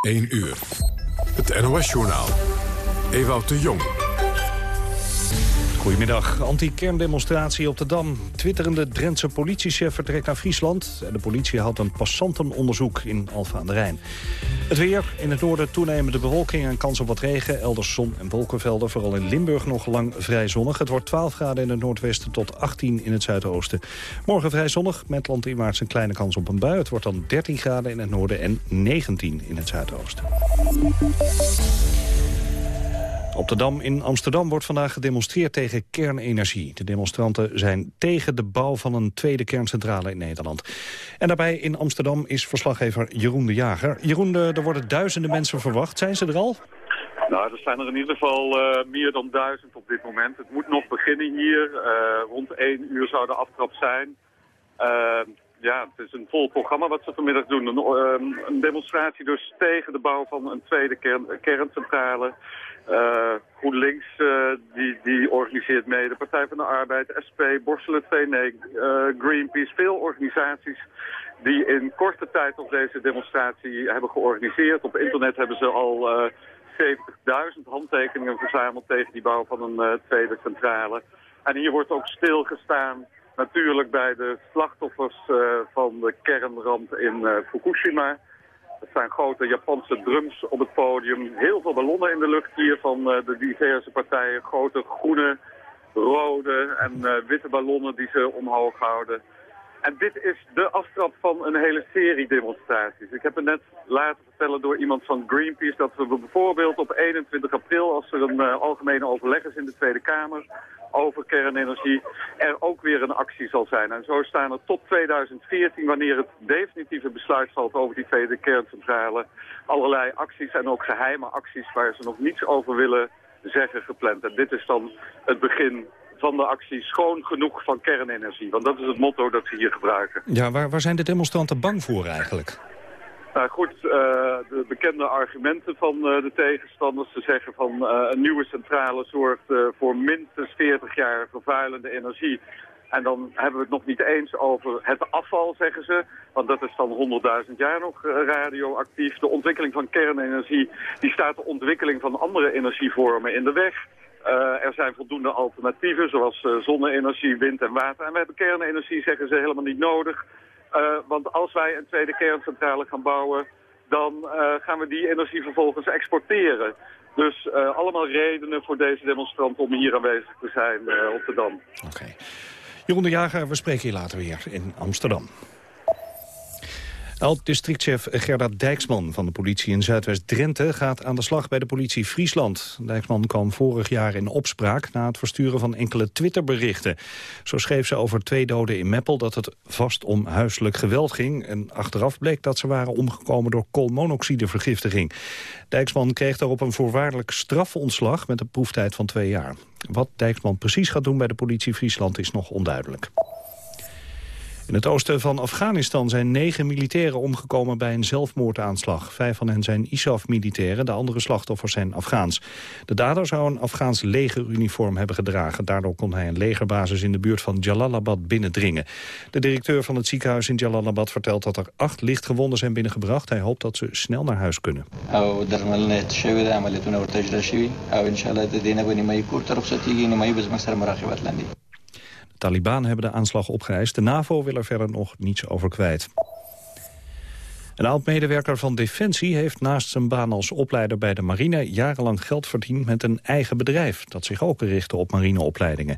1 uur. Het NOS-journaal. Ewout de Jong. Goedemiddag. Anti-kerndemonstratie op de Dam. Twitterende Drentse politiechef vertrekt naar Friesland. En de politie houdt een passantenonderzoek in Alfa aan de Rijn. Het weer. In het noorden toenemende bewolking en kans op wat regen. Elders zon en wolkenvelden. Vooral in Limburg nog lang vrij zonnig. Het wordt 12 graden in het noordwesten tot 18 in het zuidoosten. Morgen vrij zonnig met landinwaarts een kleine kans op een bui. Het wordt dan 13 graden in het noorden en 19 in het zuidoosten. Op de Dam in Amsterdam wordt vandaag gedemonstreerd tegen kernenergie. De demonstranten zijn tegen de bouw van een tweede kerncentrale in Nederland. En daarbij in Amsterdam is verslaggever Jeroen de Jager. Jeroen, er worden duizenden mensen verwacht. Zijn ze er al? Nou, er zijn er in ieder geval uh, meer dan duizend op dit moment. Het moet nog beginnen hier. Uh, rond één uur zou de aftrap zijn. Ja, het is een vol programma wat ze vanmiddag doen. Een, demonstratie dus tegen de bouw van een tweede kern, kerncentrale. Uh, GroenLinks uh, die, die organiseert mee, de Partij van de Arbeid, SP, Borselen 2, nee, uh, Greenpeace. Veel organisaties die in korte tijd op deze demonstratie hebben georganiseerd. Op internet hebben ze al 70.000 handtekeningen verzameld tegen die bouw van een tweede centrale. En hier wordt ook stilgestaan natuurlijk bij de slachtoffers van de kernramp in Fukushima. Het zijn grote Japanse drums op het podium. Heel veel ballonnen in de lucht hier van uh, de diverse partijen. Grote groene, rode en uh, witte ballonnen die ze omhoog houden. En dit is de aftrap van een hele serie demonstraties. Ik heb het net laten vertellen door iemand van Greenpeace... dat we bijvoorbeeld op 21 april, als er een uh, algemene overleg is in de Tweede Kamer over kernenergie, er ook weer een actie zal zijn. En zo staan er tot 2014, wanneer het definitieve besluit valt over die tweede kerncentrale, allerlei acties en ook geheime acties waar ze nog niets over willen zeggen gepland. En dit is dan het begin van de actie schoon genoeg van kernenergie. Want dat is het motto dat ze hier gebruiken. Ja, waar, waar zijn de demonstranten bang voor eigenlijk? Nou goed, uh, de bekende argumenten van uh, de tegenstanders. Ze zeggen van uh, een nieuwe centrale zorgt voor minstens 40 jaar vervuilende energie. En dan hebben we het nog niet eens over het afval, zeggen ze. Want dat is dan 100.000 jaar nog radioactief. De ontwikkeling van kernenergie die staat de ontwikkeling van andere energievormen in de weg. Er zijn voldoende alternatieven, zoals uh, zonne-energie, wind en water. En we hebben kernenergie, zeggen ze, helemaal niet nodig. Uh, want als wij een tweede kerncentrale gaan bouwen, dan gaan we die energie vervolgens exporteren. Dus allemaal redenen voor deze demonstranten om hier aanwezig te zijn op de Dam. Oké. Jeroen de Jager, we spreken je later weer in Amsterdam. Oud-districtchef Gerda Dijksman van de politie in Zuidwest-Drenthe... gaat aan de slag bij de politie Friesland. Dijksman kwam vorig jaar in opspraak... na het versturen van enkele Twitterberichten. Zo schreef ze over twee doden in Meppel... dat het vast om huiselijk geweld ging. En achteraf bleek dat ze waren omgekomen door koolmonoxidevergiftiging. Dijksman kreeg daarop een voorwaardelijk strafontslag... met een proeftijd van twee jaar. Wat Dijksman precies gaat doen bij de politie Friesland is nog onduidelijk. In het oosten van Afghanistan zijn negen militairen omgekomen bij een zelfmoordaanslag. Vijf van hen zijn ISAF-militairen, de andere slachtoffers zijn Afghaans. De dader zou een Afghaans legeruniform hebben gedragen. Daardoor kon hij een legerbasis in de buurt van Jalalabad binnendringen. De directeur van het ziekenhuis in Jalalabad vertelt dat er acht lichtgewonden zijn binnengebracht. Hij hoopt dat ze snel naar huis kunnen. Taliban hebben de aanslag opgeëist. De NAVO wil er verder nog niets over kwijt. Een oud-medewerker van Defensie heeft naast zijn baan als opleider bij de marine jarenlang geld verdiend met een eigen bedrijf dat zich ook richtte op marineopleidingen.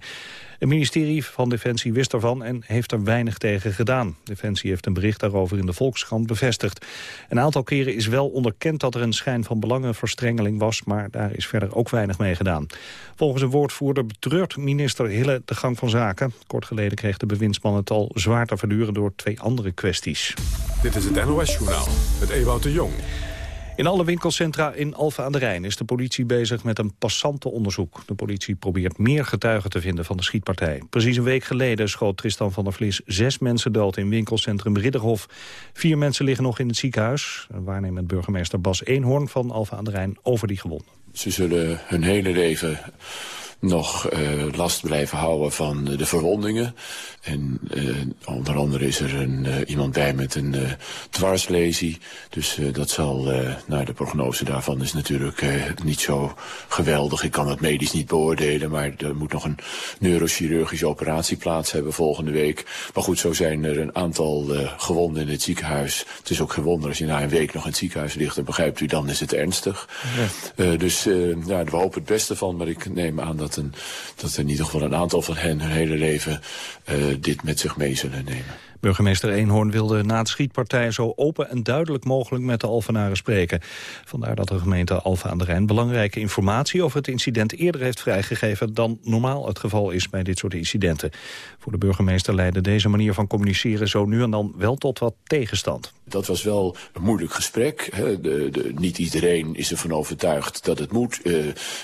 Het ministerie van Defensie wist ervan en heeft er weinig tegen gedaan. Defensie heeft een bericht daarover in de Volkskrant bevestigd. Een aantal keren is wel onderkend dat er een schijn van belangenverstrengeling was... maar daar is verder ook weinig mee gedaan. Volgens een woordvoerder betreurt minister Hille de gang van zaken. Kort geleden kreeg de bewindsman het al zwaar te verduren door twee andere kwesties. Dit is het NOS-journaal met Ewout de Jong. In alle winkelcentra in Alphen aan de Rijn is de politie bezig met een passantenonderzoek. De politie probeert meer getuigen te vinden van de schietpartij. Precies een week geleden schoot Tristan van der Vlis zes mensen dood in winkelcentrum Ridderhof. Vier mensen liggen nog in het ziekenhuis. Waarnemend burgemeester Bas Eenhoorn van Alphen aan de Rijn over die gewonden. Ze zullen hun hele leven nog last blijven houden van de verwondingen. En onder andere is er een, iemand bij met een dwarslesie. Dus dat zal, nou de prognose daarvan is natuurlijk niet zo geweldig. Ik kan het medisch niet beoordelen, maar er moet nog een neurochirurgische operatie plaats hebben volgende week. Maar goed, zo zijn er een aantal gewonden in het ziekenhuis. Het is ook geen wonder als je na een week nog in het ziekenhuis ligt... dan begrijpt u, dan is het ernstig. Ja. dus ja, we hopen het beste van, maar ik neem aan dat, een, dat in ieder geval een aantal van hen hun hele leven dit met zich mee zullen nemen. Burgemeester Eenhoorn wilde na de schietpartij zo open en duidelijk mogelijk met de Alphenaren spreken. Vandaar dat de gemeente Alphen aan de Rijn belangrijke informatie over het incident eerder heeft vrijgegeven dan normaal het geval is bij dit soort incidenten. Voor de burgemeester leidde deze manier van communiceren zo nu en dan wel tot wat tegenstand. Dat was wel een moeilijk gesprek. Hè. De, de, niet iedereen is ervan overtuigd dat het moet. Uh,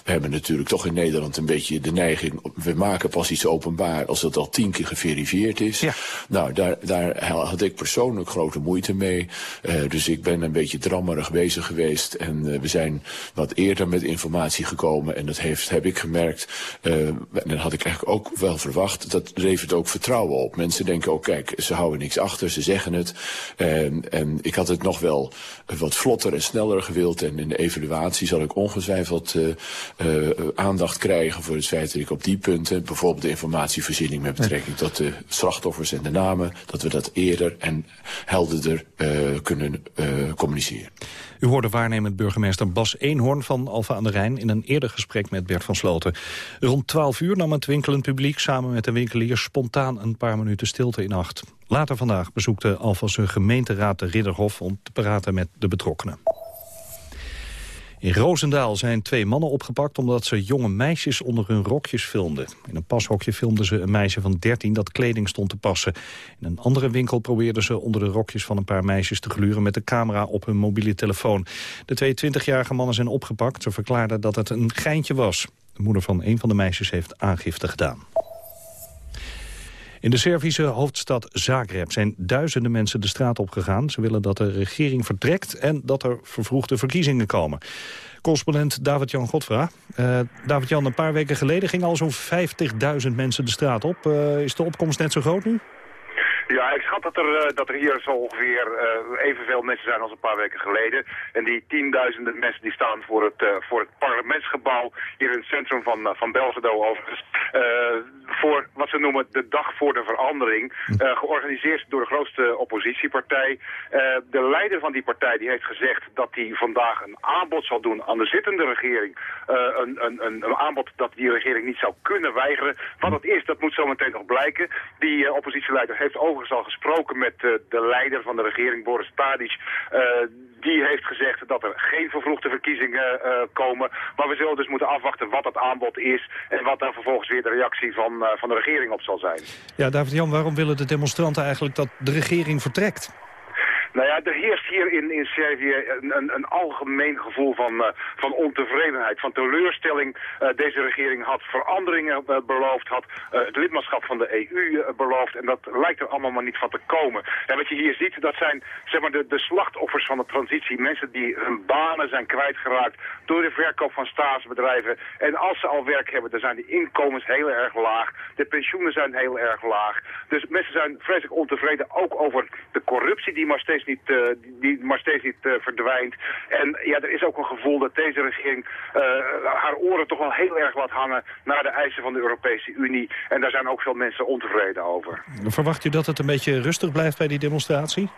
we hebben natuurlijk toch in Nederland een beetje de neiging... we maken pas iets openbaar als dat al tien keer geverifieerd is. Ja. Nou, daar, daar had ik persoonlijk grote moeite mee. Uh, dus ik ben een beetje drammerig bezig geweest. En uh, we zijn wat eerder met informatie gekomen. En dat heeft, heb ik gemerkt, en dat had ik eigenlijk ook wel verwacht... dat levert ook vertrouwen op. Mensen denken ook, kijk, ze houden niks achter, ze zeggen het... En ik had het nog wel wat vlotter en sneller gewild. En in de evaluatie zal ik ongetwijfeld uh, uh, aandacht krijgen voor het feit dat ik op die punten, bijvoorbeeld de informatievoorziening met betrekking tot de slachtoffers en de namen, dat we dat eerder en helderder uh, kunnen communiceren. U hoorde waarnemend burgemeester Bas Eenhoorn van Alfa aan de Rijn... in een eerder gesprek met Bert van Sloten. Rond 12 uur nam het winkelend publiek samen met de winkeliers... spontaan een paar minuten stilte in acht. Later vandaag bezoekte Alphas gemeenteraad de Ridderhof... om te praten met de betrokkenen. In Roosendaal zijn twee mannen opgepakt omdat ze jonge meisjes onder hun rokjes filmden. In een pashokje filmden ze een meisje van 13 dat kleding stond te passen. In een andere winkel probeerden ze onder de rokjes van een paar meisjes te gluren met de camera op hun mobiele telefoon. De twee 20-jarige mannen zijn opgepakt. Ze verklaarden dat het een geintje was. De moeder van een van de meisjes heeft aangifte gedaan. In de Servische hoofdstad Zagreb zijn duizenden mensen de straat opgegaan. Ze willen dat de regering vertrekt en dat er vervroegde verkiezingen komen. Correspondent David-Jan Godfra. Uh, David-Jan, een paar weken geleden gingen al zo'n 50.000 mensen de straat op. Uh, is de opkomst net zo groot nu? Ja, ik schat dat er, uh, dat er hier zo ongeveer uh, evenveel mensen zijn als een paar weken geleden. En die tienduizenden mensen die staan voor het, uh, voor het parlementsgebouw hier in het centrum van, van Belgrado overigens. voor wat ze noemen de dag voor de verandering. georganiseerd door de grootste oppositiepartij. de leider van die partij die heeft gezegd dat hij vandaag een aanbod zal doen aan de zittende regering. Een, een, een, een, aanbod dat die regering niet zou kunnen weigeren. Wat dat is, dat moet zo meteen nog blijken. Die oppositieleider heeft over overigens al gesproken met uh, de leider van de regering, Boris Tadic. Uh, die heeft gezegd dat er geen vervroegde verkiezingen uh, komen. Maar we zullen dus moeten afwachten wat het aanbod is... en wat dan vervolgens weer de reactie van, van de regering op zal zijn. Ja, David-Jan, waarom willen de demonstranten eigenlijk dat de regering vertrekt? Nou ja, er heerst hier in, in Servië een, een, een algemeen gevoel van, uh, van ontevredenheid, van teleurstelling. Uh, deze regering had veranderingen uh, beloofd, had het lidmaatschap van de EU beloofd en dat lijkt er allemaal maar niet van te komen. En wat je hier ziet, dat zijn zeg maar, de, de slachtoffers van de transitie. Mensen die hun banen zijn kwijtgeraakt door de verkoop van staatsbedrijven. En als ze al werk hebben, dan zijn de inkomens heel erg laag. De pensioenen zijn heel erg laag. Dus mensen zijn vreselijk ontevreden ook over de corruptie die maar steeds niet, uh, die maar steeds niet uh, verdwijnt. En ja, er is ook een gevoel dat deze regering uh, haar oren toch wel heel erg laat hangen naar de eisen van de Europese Unie. En daar zijn ook veel mensen ontevreden over. Verwacht u dat het een beetje rustig blijft bij die demonstratie?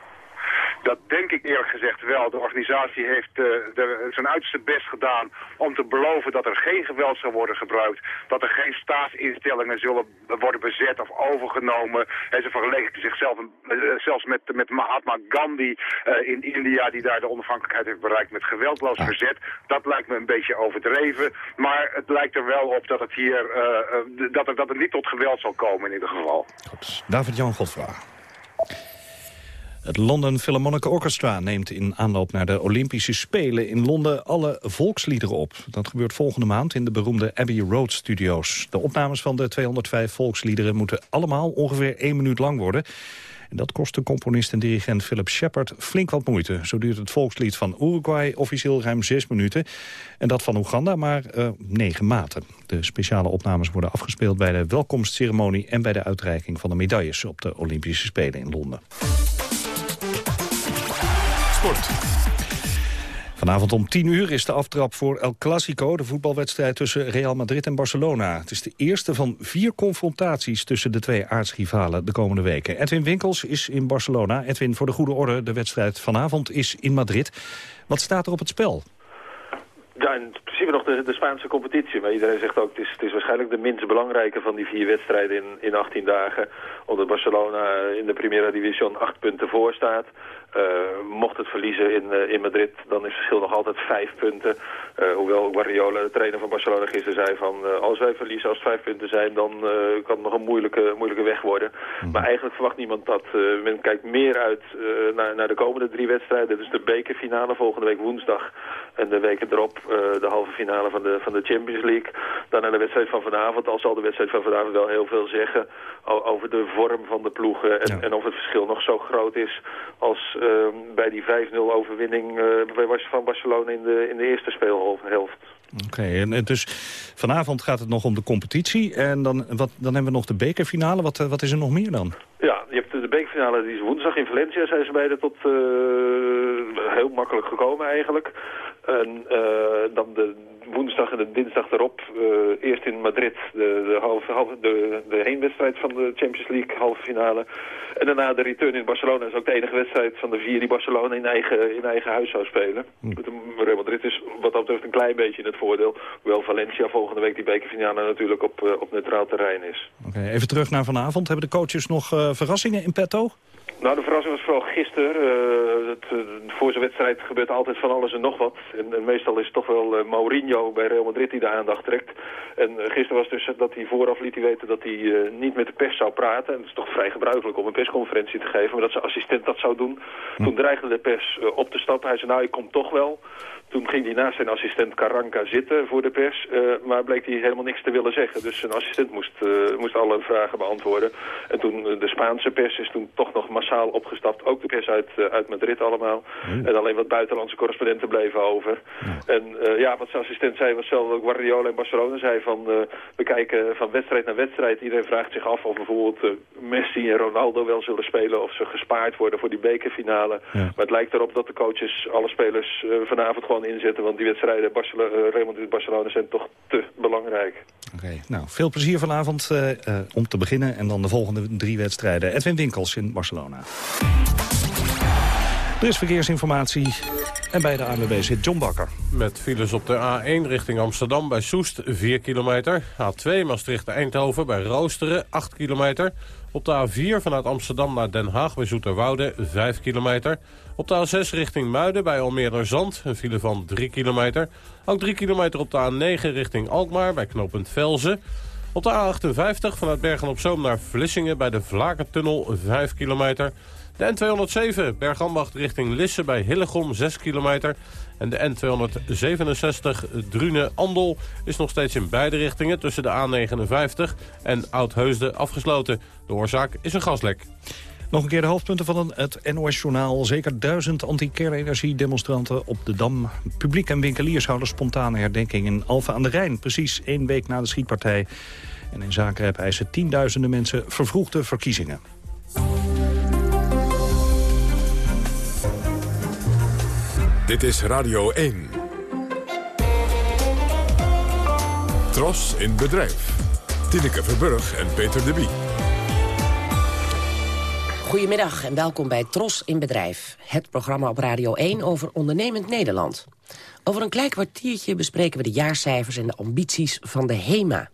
Dat denk ik eerlijk gezegd wel. De organisatie heeft uh, de, zijn uiterste best gedaan om te beloven dat er geen geweld zal worden gebruikt. Dat er geen staatsinstellingen zullen worden bezet of overgenomen. En ze vergeleken zichzelf uh, zelfs met, met Mahatma Gandhi uh, in India die daar de onafhankelijkheid heeft bereikt met geweldloos ah. verzet. Dat lijkt me een beetje overdreven. Maar het lijkt er wel op dat het hier dat, er, dat het niet tot geweld zal komen in ieder geval. David-Jan Godvraag. Het London Philharmonic Orchestra neemt in aanloop naar de Olympische Spelen in Londen alle volksliederen op. Dat gebeurt volgende maand in de beroemde Abbey Road Studios. De opnames van de 205 volksliederen moeten allemaal ongeveer één minuut lang worden. En dat kost de componist en dirigent Philip Shepard flink wat moeite. Zo duurt het volkslied van Uruguay officieel ruim zes minuten. En dat van Oeganda maar uh, negen maten. De speciale opnames worden afgespeeld bij de welkomstceremonie... en bij de uitreiking van de medailles op de Olympische Spelen in Londen. Sport. Vanavond om 10 uur is de aftrap voor El Clasico, de voetbalwedstrijd tussen Real Madrid en Barcelona. Het is de eerste van vier confrontaties tussen de twee aardsrivalen de komende weken. Edwin Winkels is in Barcelona. Edwin, voor de goede orde, de wedstrijd vanavond is in Madrid. Wat staat er op het spel? Ja, in principe nog de, de, Spaanse competitie. Maar iedereen zegt ook, het is, het is waarschijnlijk de minst belangrijke van die vier wedstrijden in, in 18 dagen. Omdat Barcelona in de Primera Division acht punten voor staat. Uh, mocht het verliezen in, uh, in Madrid, dan is het verschil nog altijd vijf punten. Uh, hoewel Guardiola, de trainer van Barcelona, gisteren zei van... als wij verliezen als het vijf punten zijn, dan kan het nog een moeilijke, moeilijke weg worden. Mm. Maar eigenlijk verwacht niemand dat. men kijkt meer uit naar, naar de komende drie wedstrijden. Dus de bekerfinale volgende week woensdag. En de weken erop de halve finale van de, van de Champions League. Dan naar de wedstrijd van vanavond. Al zal de wedstrijd van vanavond wel heel veel zeggen over de vorm van de ploegen. En, ja. en of het verschil nog zo groot is als uh, bij die 5-0 overwinning uh, van Barcelona in de, in de eerste speelhelft. Oké, okay, en dus vanavond gaat het nog om de competitie. En dan, wat, dan hebben we nog de bekerfinale. Wat, wat is er nog meer dan? Ja, je hebt de bekerfinale, die is woensdag in Valencia. Zijn ze beide tot uh, heel makkelijk gekomen eigenlijk. En uh, dan de woensdag en de dinsdag erop. Uh, eerst in Madrid de, de, halve, halve, de, de heenwedstrijd van de Champions League, halve finale. En daarna de return in Barcelona. is ook de enige wedstrijd van de vier die Barcelona in eigen, in eigen huis zou spelen. Hm. Real Madrid is wat dat betreft een klein beetje in het voordeel. Hoewel Valencia volgende week die bekerfinale natuurlijk op, op neutraal terrein is. Oké, even terug naar vanavond. Hebben de coaches nog uh, verrassingen in petto? Nou, de verrassing was vooral gisteren. Uh, het, uh, voor zijn wedstrijd gebeurt altijd van alles en nog wat. En, en meestal is het toch wel uh, Mourinho bij Real Madrid die de aandacht trekt. En gisteren was dus dat hij vooraf liet hij weten dat hij niet met de pers zou praten. En het is toch vrij gebruikelijk om een persconferentie te geven. Maar dat zijn assistent dat zou doen. Hm. Toen dreigde de pers op te stappen. Hij zei, nou, ik kom toch wel. Toen ging hij naast zijn assistent Carranca zitten voor de pers, uh, maar bleek hij helemaal niks te willen zeggen. Dus zijn assistent moest, uh, moest alle vragen beantwoorden. En toen uh, de Spaanse pers is toen toch nog massaal opgestapt. Ook de pers uit, uit Madrid allemaal. Mm. En alleen wat buitenlandse correspondenten bleven over. En ja, wat zijn assistent zei was zelf ook Guardiola in Barcelona zei van... we kijken van wedstrijd naar wedstrijd. Iedereen vraagt zich af of bijvoorbeeld Messi en Ronaldo wel zullen spelen... of ze gespaard worden voor die bekerfinale. Ja. Maar het lijkt erop dat de coaches alle spelers vanavond gewoon inzetten. Want die wedstrijden Barcelona, Real Madrid Barcelona zijn toch te belangrijk. Oké, okay, nou, veel plezier vanavond uh, uh, om te beginnen. En dan de volgende drie wedstrijden. Edwin Winkels in Barcelona. Er is verkeersinformatie. En bij de ANWB zit John Bakker. Met files op de A1 richting Amsterdam bij Soest 4 kilometer. A2 Maastricht-Eindhoven bij Roosteren 8 kilometer. Op de A4 vanuit Amsterdam naar Den Haag bij Zoeterwoude 5 kilometer. Op de A6 richting Muiden bij Almere Zand een file van 3 kilometer. Ook 3 kilometer op de A9 richting Alkmaar bij knooppunt Velzen. Op de A58 vanuit Bergen-op-Zoom naar Vlissingen bij de Vlakentunnel 5 kilometer. De N207 Bergambacht richting Lisse bij Hillegom 6 kilometer. En de N267 Drune-Andel is nog steeds in beide richtingen... tussen de A59 en Oudheusden afgesloten. De oorzaak is een gaslek. Nog een keer de hoofdpunten van het NOS-journaal. Zeker duizend anti-kernenergie-demonstranten op de Dam. Publiek en winkeliers houden spontane herdenking in Alphen aan de Rijn. Precies één week na de schietpartij. En in Zagreb eisen tienduizenden mensen vervroegde verkiezingen. Dit is Radio 1. Tros in bedrijf. Tineke Verburg en Peter de Bie. Goedemiddag en welkom bij Tros in Bedrijf. Het programma op Radio 1 over ondernemend Nederland. Over een klein kwartiertje bespreken we de jaarcijfers en de ambities van de HEMA.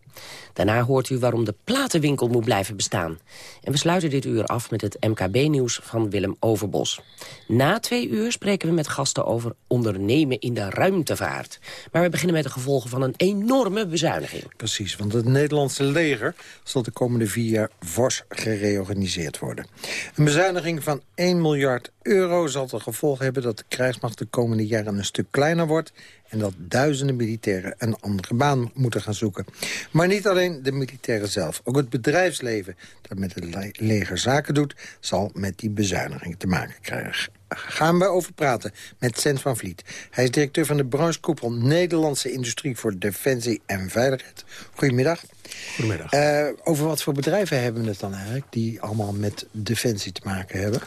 Daarna hoort u waarom de platenwinkel moet blijven bestaan. En we sluiten dit uur af met het MKB-nieuws van Willem Overbos. Na twee uur spreken we met gasten over ondernemen in de ruimtevaart. Maar we beginnen met de gevolgen van een enorme bezuiniging. Precies, want het Nederlandse leger zal de komende vier jaar fors gereorganiseerd worden. Een bezuiniging van 1 miljard euro zal tot gevolg hebben dat de krijgsmacht de komende jaren een stuk kleiner wordt en dat duizenden militairen een andere baan moeten gaan zoeken. Maar niet alleen de militairen zelf. Ook het bedrijfsleven dat met het leger zaken doet... zal met die bezuiniging te maken krijgen. Gaan we over praten met Sens van Vliet. Hij is directeur van de branchekoepel Nederlandse Industrie voor Defensie en Veiligheid. Goedemiddag. Goedemiddag. Uh, over wat voor bedrijven hebben we het dan eigenlijk... die allemaal met defensie te maken hebben?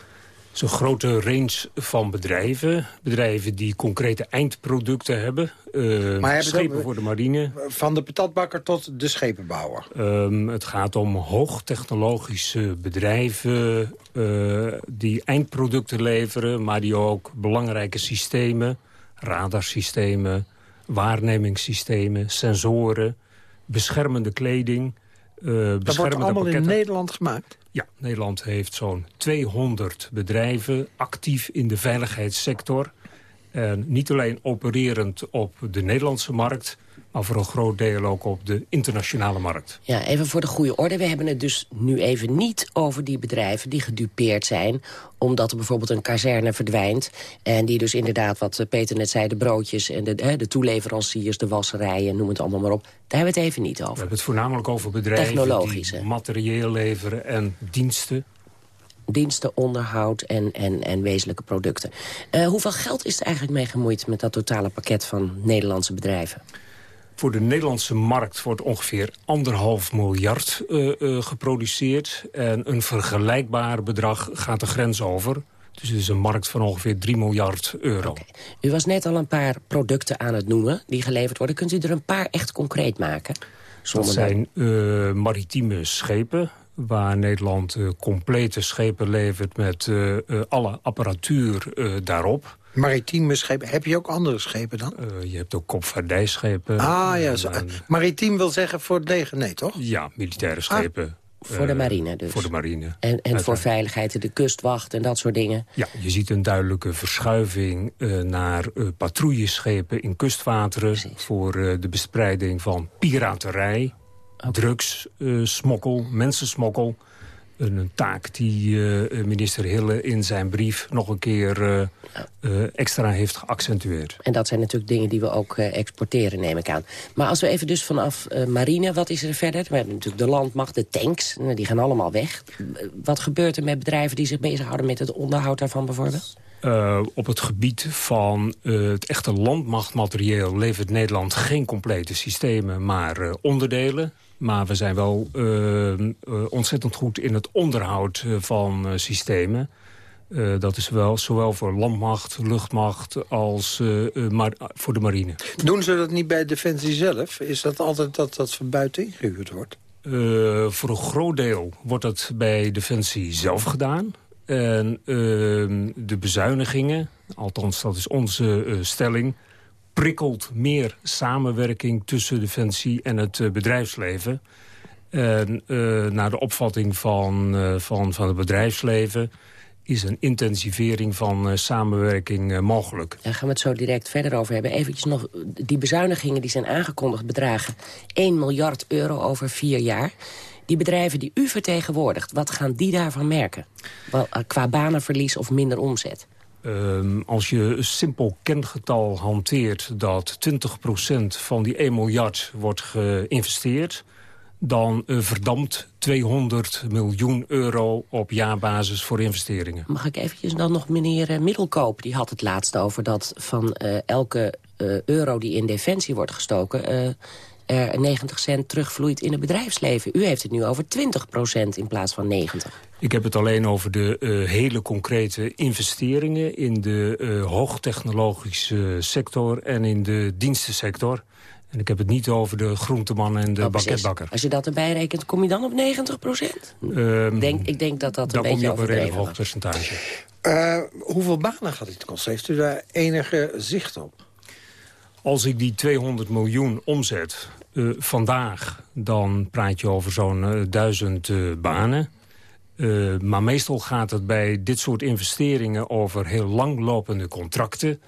Een grote range van bedrijven. Bedrijven die concrete eindproducten hebben. Uh, maar schepen voor de marine. Van de patatbakker tot de schepenbouwer? Um, het gaat om hoogtechnologische bedrijven... Uh, die eindproducten leveren, maar die ook belangrijke systemen... radarsystemen, waarnemingssystemen, sensoren... beschermende kleding... Uh, dat wordt allemaal in Nederland gemaakt? Ja, Nederland heeft zo'n 200 bedrijven actief in de veiligheidssector. En niet alleen opererend op de Nederlandse markt maar voor een groot deel ook op de internationale markt. Ja, even voor de goede orde. We hebben het dus nu even niet over die bedrijven die gedupeerd zijn... omdat er bijvoorbeeld een kazerne verdwijnt... en die dus inderdaad, wat Peter net zei, de broodjes... en de, de toeleveranciers, de wasserijen, noem het allemaal maar op. Daar hebben we het even niet over. We hebben het voornamelijk over bedrijven die materieel leveren en diensten diensten, onderhoud en, en, en wezenlijke producten. Uh, hoeveel geld is er eigenlijk mee gemoeid met dat totale pakket van Nederlandse bedrijven? Voor de Nederlandse markt wordt ongeveer anderhalf miljard uh, uh, geproduceerd. En een vergelijkbaar bedrag gaat de grens over. Dus het is een markt van ongeveer 3 miljard euro. Okay. U was net al een paar producten aan het noemen die geleverd worden. Kunt u er een paar echt concreet maken? Dat zijn uh, maritieme schepen waar Nederland complete schepen levert met alle apparatuur daarop. Maritieme schepen. Heb je ook andere schepen dan? Uh, je hebt ook kopvaardijschepen. Ah ja, zo, maritiem wil zeggen voor het leger, nee toch? Ja, militaire schepen. Ah. Voor de marine dus? Voor de marine. En, en voor veiligheid, de kustwacht en dat soort dingen? Ja, je ziet een duidelijke verschuiving uh, naar uh, patrouilleschepen in kustwateren... voor de bespreiding van piraterij, okay. drugs, smokkel, mensensmokkel een taak die uh, minister Hille in zijn brief nog een keer uh, uh, extra heeft geaccentueerd. En dat zijn natuurlijk dingen die we ook exporteren, neem ik aan. Maar als we even dus vanaf marine, wat is er verder? We hebben natuurlijk de landmacht, de tanks, nou, die gaan allemaal weg. Wat gebeurt er met bedrijven die zich bezighouden met het onderhoud daarvan bijvoorbeeld? Uh, op het gebied van uh, het echte landmachtmaterieel levert Nederland geen complete systemen, maar uh, onderdelen. Maar we zijn wel uh, ontzettend goed in het onderhoud van uh, systemen. dat is wel zowel voor landmacht, luchtmacht als maar voor de marine. Doen ze dat niet bij Defensie zelf? Is dat altijd dat dat van buiten ingehuurd wordt? voor een groot deel wordt dat bij Defensie zelf gedaan. En ehm, de bezuinigingen, althans dat is onze stelling prikkelt meer samenwerking tussen Defensie en het uh, bedrijfsleven. En uh, naar de opvatting van, uh, van, van het bedrijfsleven is een intensivering van samenwerking mogelijk. Daar gaan we het zo direct verder over hebben. Eventjes nog, die bezuinigingen die zijn aangekondigd bedragen 1 miljard euro over vier jaar. Die bedrijven die u vertegenwoordigt, wat gaan die daarvan merken? Wel, qua banenverlies of minder omzet? Um, als je een simpel kengetal hanteert dat 20% van die 1 miljard wordt geïnvesteerd... dan uh, verdampt 200 miljoen euro op jaarbasis voor investeringen. Mag ik eventjes dan nog meneer uh, Middelkoop? Die had het laatst over dat van uh, elke euro die in defensie wordt gestoken er 90 cent terugvloeit in het bedrijfsleven. U heeft het nu over 20% in plaats van 90. Ik heb het alleen over de uh, hele concrete investeringen... in de uh, hoogtechnologische sector en in de dienstensector. En ik heb het niet over de groenteman en de oh, bakketbakker. Als je dat erbij rekent, kom je dan op 90 procent? Um, denk, ik denk dat dat een beetje Dan kom je op een redelijk hoog percentage. Uh, hoeveel banen gaat dit kosten? Heeft u daar enige zicht op? Als ik die 200 miljoen omzet uh, vandaag... dan praat je over zo'n uh, duizend uh, banen. maar meestal gaat het bij dit soort investeringen... over heel langlopende contracten.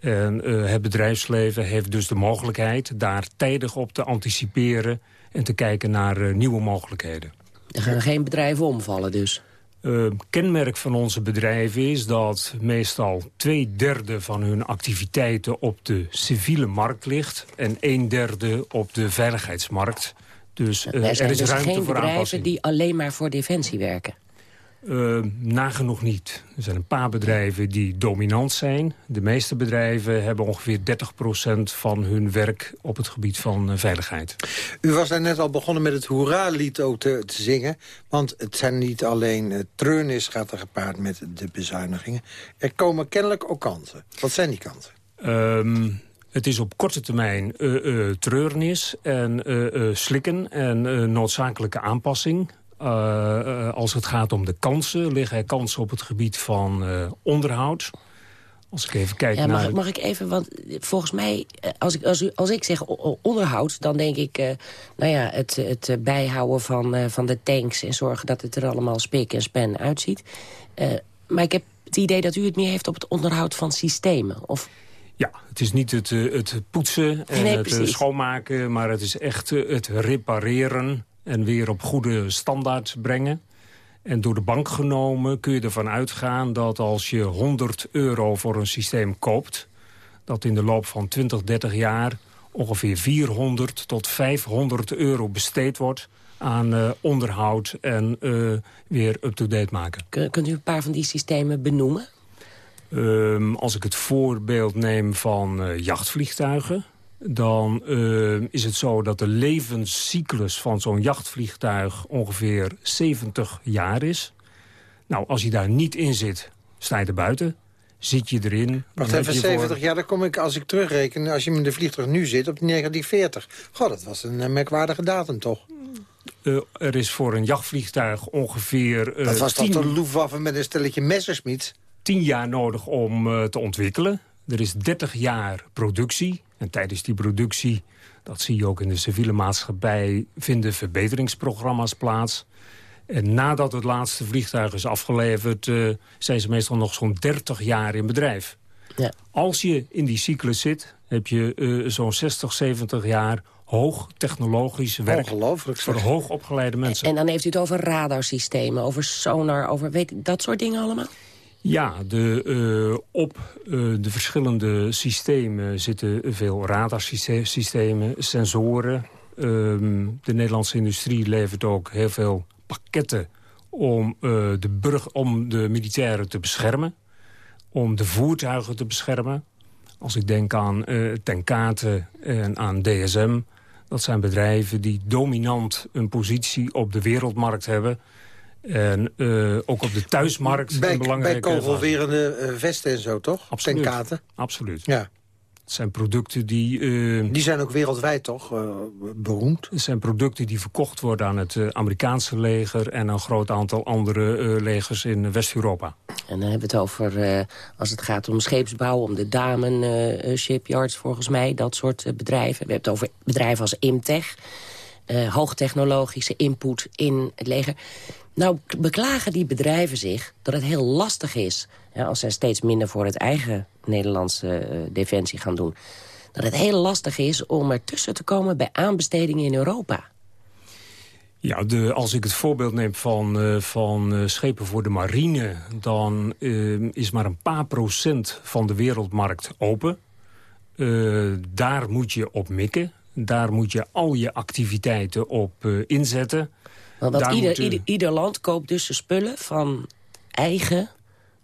En het bedrijfsleven heeft dus de mogelijkheid... daar tijdig op te anticiperen... en te kijken naar nieuwe mogelijkheden. Er gaan geen bedrijven omvallen dus? Uh, kenmerk van onze bedrijven is dat meestal twee derde van hun activiteiten op de civiele markt ligt en een derde op de veiligheidsmarkt. Dus uh, er, er is dus ruimte geen voor bedrijven aanpassing. die alleen maar voor defensie werken? Uh, nagenoeg niet. Er zijn een paar bedrijven die dominant zijn. De meeste bedrijven hebben ongeveer 30% van hun werk op het gebied van uh, veiligheid. U was daar net al begonnen met het hoera-lied ook te, te, zingen. Want het zijn niet alleen uh, treurnis gaat er gepaard met de bezuinigingen. Er komen kennelijk ook kansen. Wat zijn die kansen? Um, het is op korte termijn uh, treurnis en slikken en noodzakelijke aanpassing. Uh, uh, als het gaat om de kansen, liggen er kansen op het gebied van uh, onderhoud. Als ik even kijk ja, mag, naar... Mag ik even, want volgens mij, als ik, als, u, als ik zeg onderhoud... dan denk ik, nou ja, het, het bijhouden van, van de tanks... en zorgen dat het er allemaal spik en span uitziet. maar ik heb het idee dat u het meer heeft op het onderhoud van systemen. Of... Ja, het is niet het, het poetsen en nee, het precies. schoonmaken... maar het is echt het repareren en weer op goede standaard brengen. En door de bank genomen kun je ervan uitgaan dat als je 100 euro voor een systeem koopt... dat in de loop van 20, 30 jaar ongeveer 400 tot 500 euro besteed wordt aan uh, onderhoud en uh, weer up-to-date maken. Kunt u een paar van die systemen benoemen? Um, als ik het voorbeeld neem van uh, jachtvliegtuigen dan uh, is het zo dat de levenscyclus van zo'n jachtvliegtuig ongeveer 70 jaar is. Nou, als je daar niet in zit, sta je er buiten. Zit je erin... Wacht even, 70 jaar, dan kom ik, als ik terugreken... als je in de vliegtuig nu zit, op 1940. Goh, dat was een uh, merkwaardige datum, toch? Uh, er is voor een jachtvliegtuig ongeveer... dat was tien... toch de Luftwaffe met een stelletje Messerschmitt? Tien jaar nodig om te ontwikkelen. Er is 30 jaar productie. En tijdens die productie, dat zie je ook in de civiele maatschappij... vinden verbeteringsprogramma's plaats. En nadat het laatste vliegtuig is afgeleverd... Uh, zijn ze meestal nog zo'n 30 jaar in bedrijf. Ja. Als je in die cyclus zit, heb je uh, zo'n 60, 70 jaar hoog technologisch werk Ongelooflijk, voor hoog opgeleide mensen. En, en dan heeft u het over radarsystemen, over sonar, over weet ik, dat soort dingen allemaal? Ja, de, uh, op uh, de verschillende systemen zitten veel radarsystemen, sensoren. Um, de Nederlandse industrie levert ook heel veel pakketten om, uh, de, burg, om de militairen te beschermen. Om de voertuigen te beschermen. Als ik denk aan Tenkate en aan DSM... dat zijn bedrijven die dominant een positie op de wereldmarkt hebben... En uh, ook op de thuismarkt bij, een belangrijke... Bij kogelwerende uh, vesten en zo, toch? Absoluut. Tenkaten. Absoluut. Ja. Het zijn producten die... Uh, die zijn ook wereldwijd toch beroemd? Het zijn producten die verkocht worden aan het Amerikaanse leger... en een groot aantal andere legers in West-Europa. En dan hebben we het over, als het gaat om scheepsbouw... om de Damen shipyards volgens mij, dat soort bedrijven. We hebben het over bedrijven als Imtech... hoogtechnologische input in het leger... Nou beklagen die bedrijven zich dat het heel lastig is... Als zij steeds minder voor het eigen Nederlandse uh, defensie gaan doen... dat het heel lastig is om ertussen te komen bij aanbestedingen in Europa. Ja, de, als ik het voorbeeld neem van, uh, van schepen voor de marine... dan is maar een paar procent van de wereldmarkt open. daar moet je op mikken. Daar moet je al je activiteiten op inzetten... Want, want ieder, ieder, ieder, land koopt dus de spullen van eigen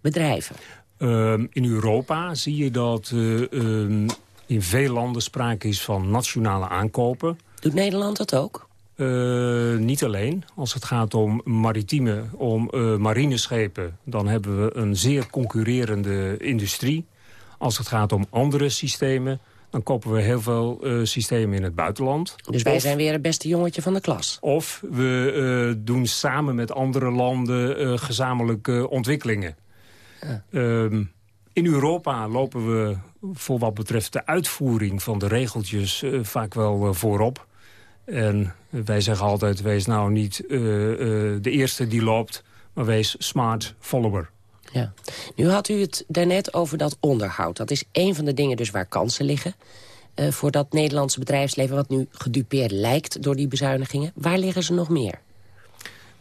bedrijven. Uh, in Europa zie je dat uh, uh, in veel landen sprake is van nationale aankopen. Doet Nederland dat ook? Uh, niet alleen. Als het gaat om maritieme, om marineschepen... dan hebben we een zeer concurrerende industrie. Als het gaat om andere systemen dan kopen we heel veel uh, systemen in het buitenland. Dus wij of, zijn weer het beste jongetje van de klas. Of we uh, doen samen met andere landen uh, gezamenlijke ontwikkelingen. Ja. Um, in Europa lopen we voor wat betreft de uitvoering van de regeltjes vaak wel voorop. En wij zeggen altijd, wees nou niet de eerste die loopt, maar wees smart follower. Ja. Nu had u het daarnet over dat onderhoud. Dat is een van de dingen dus waar kansen liggen. Uh, voor dat Nederlandse bedrijfsleven... wat nu gedupeerd lijkt door die bezuinigingen. Waar liggen ze nog meer?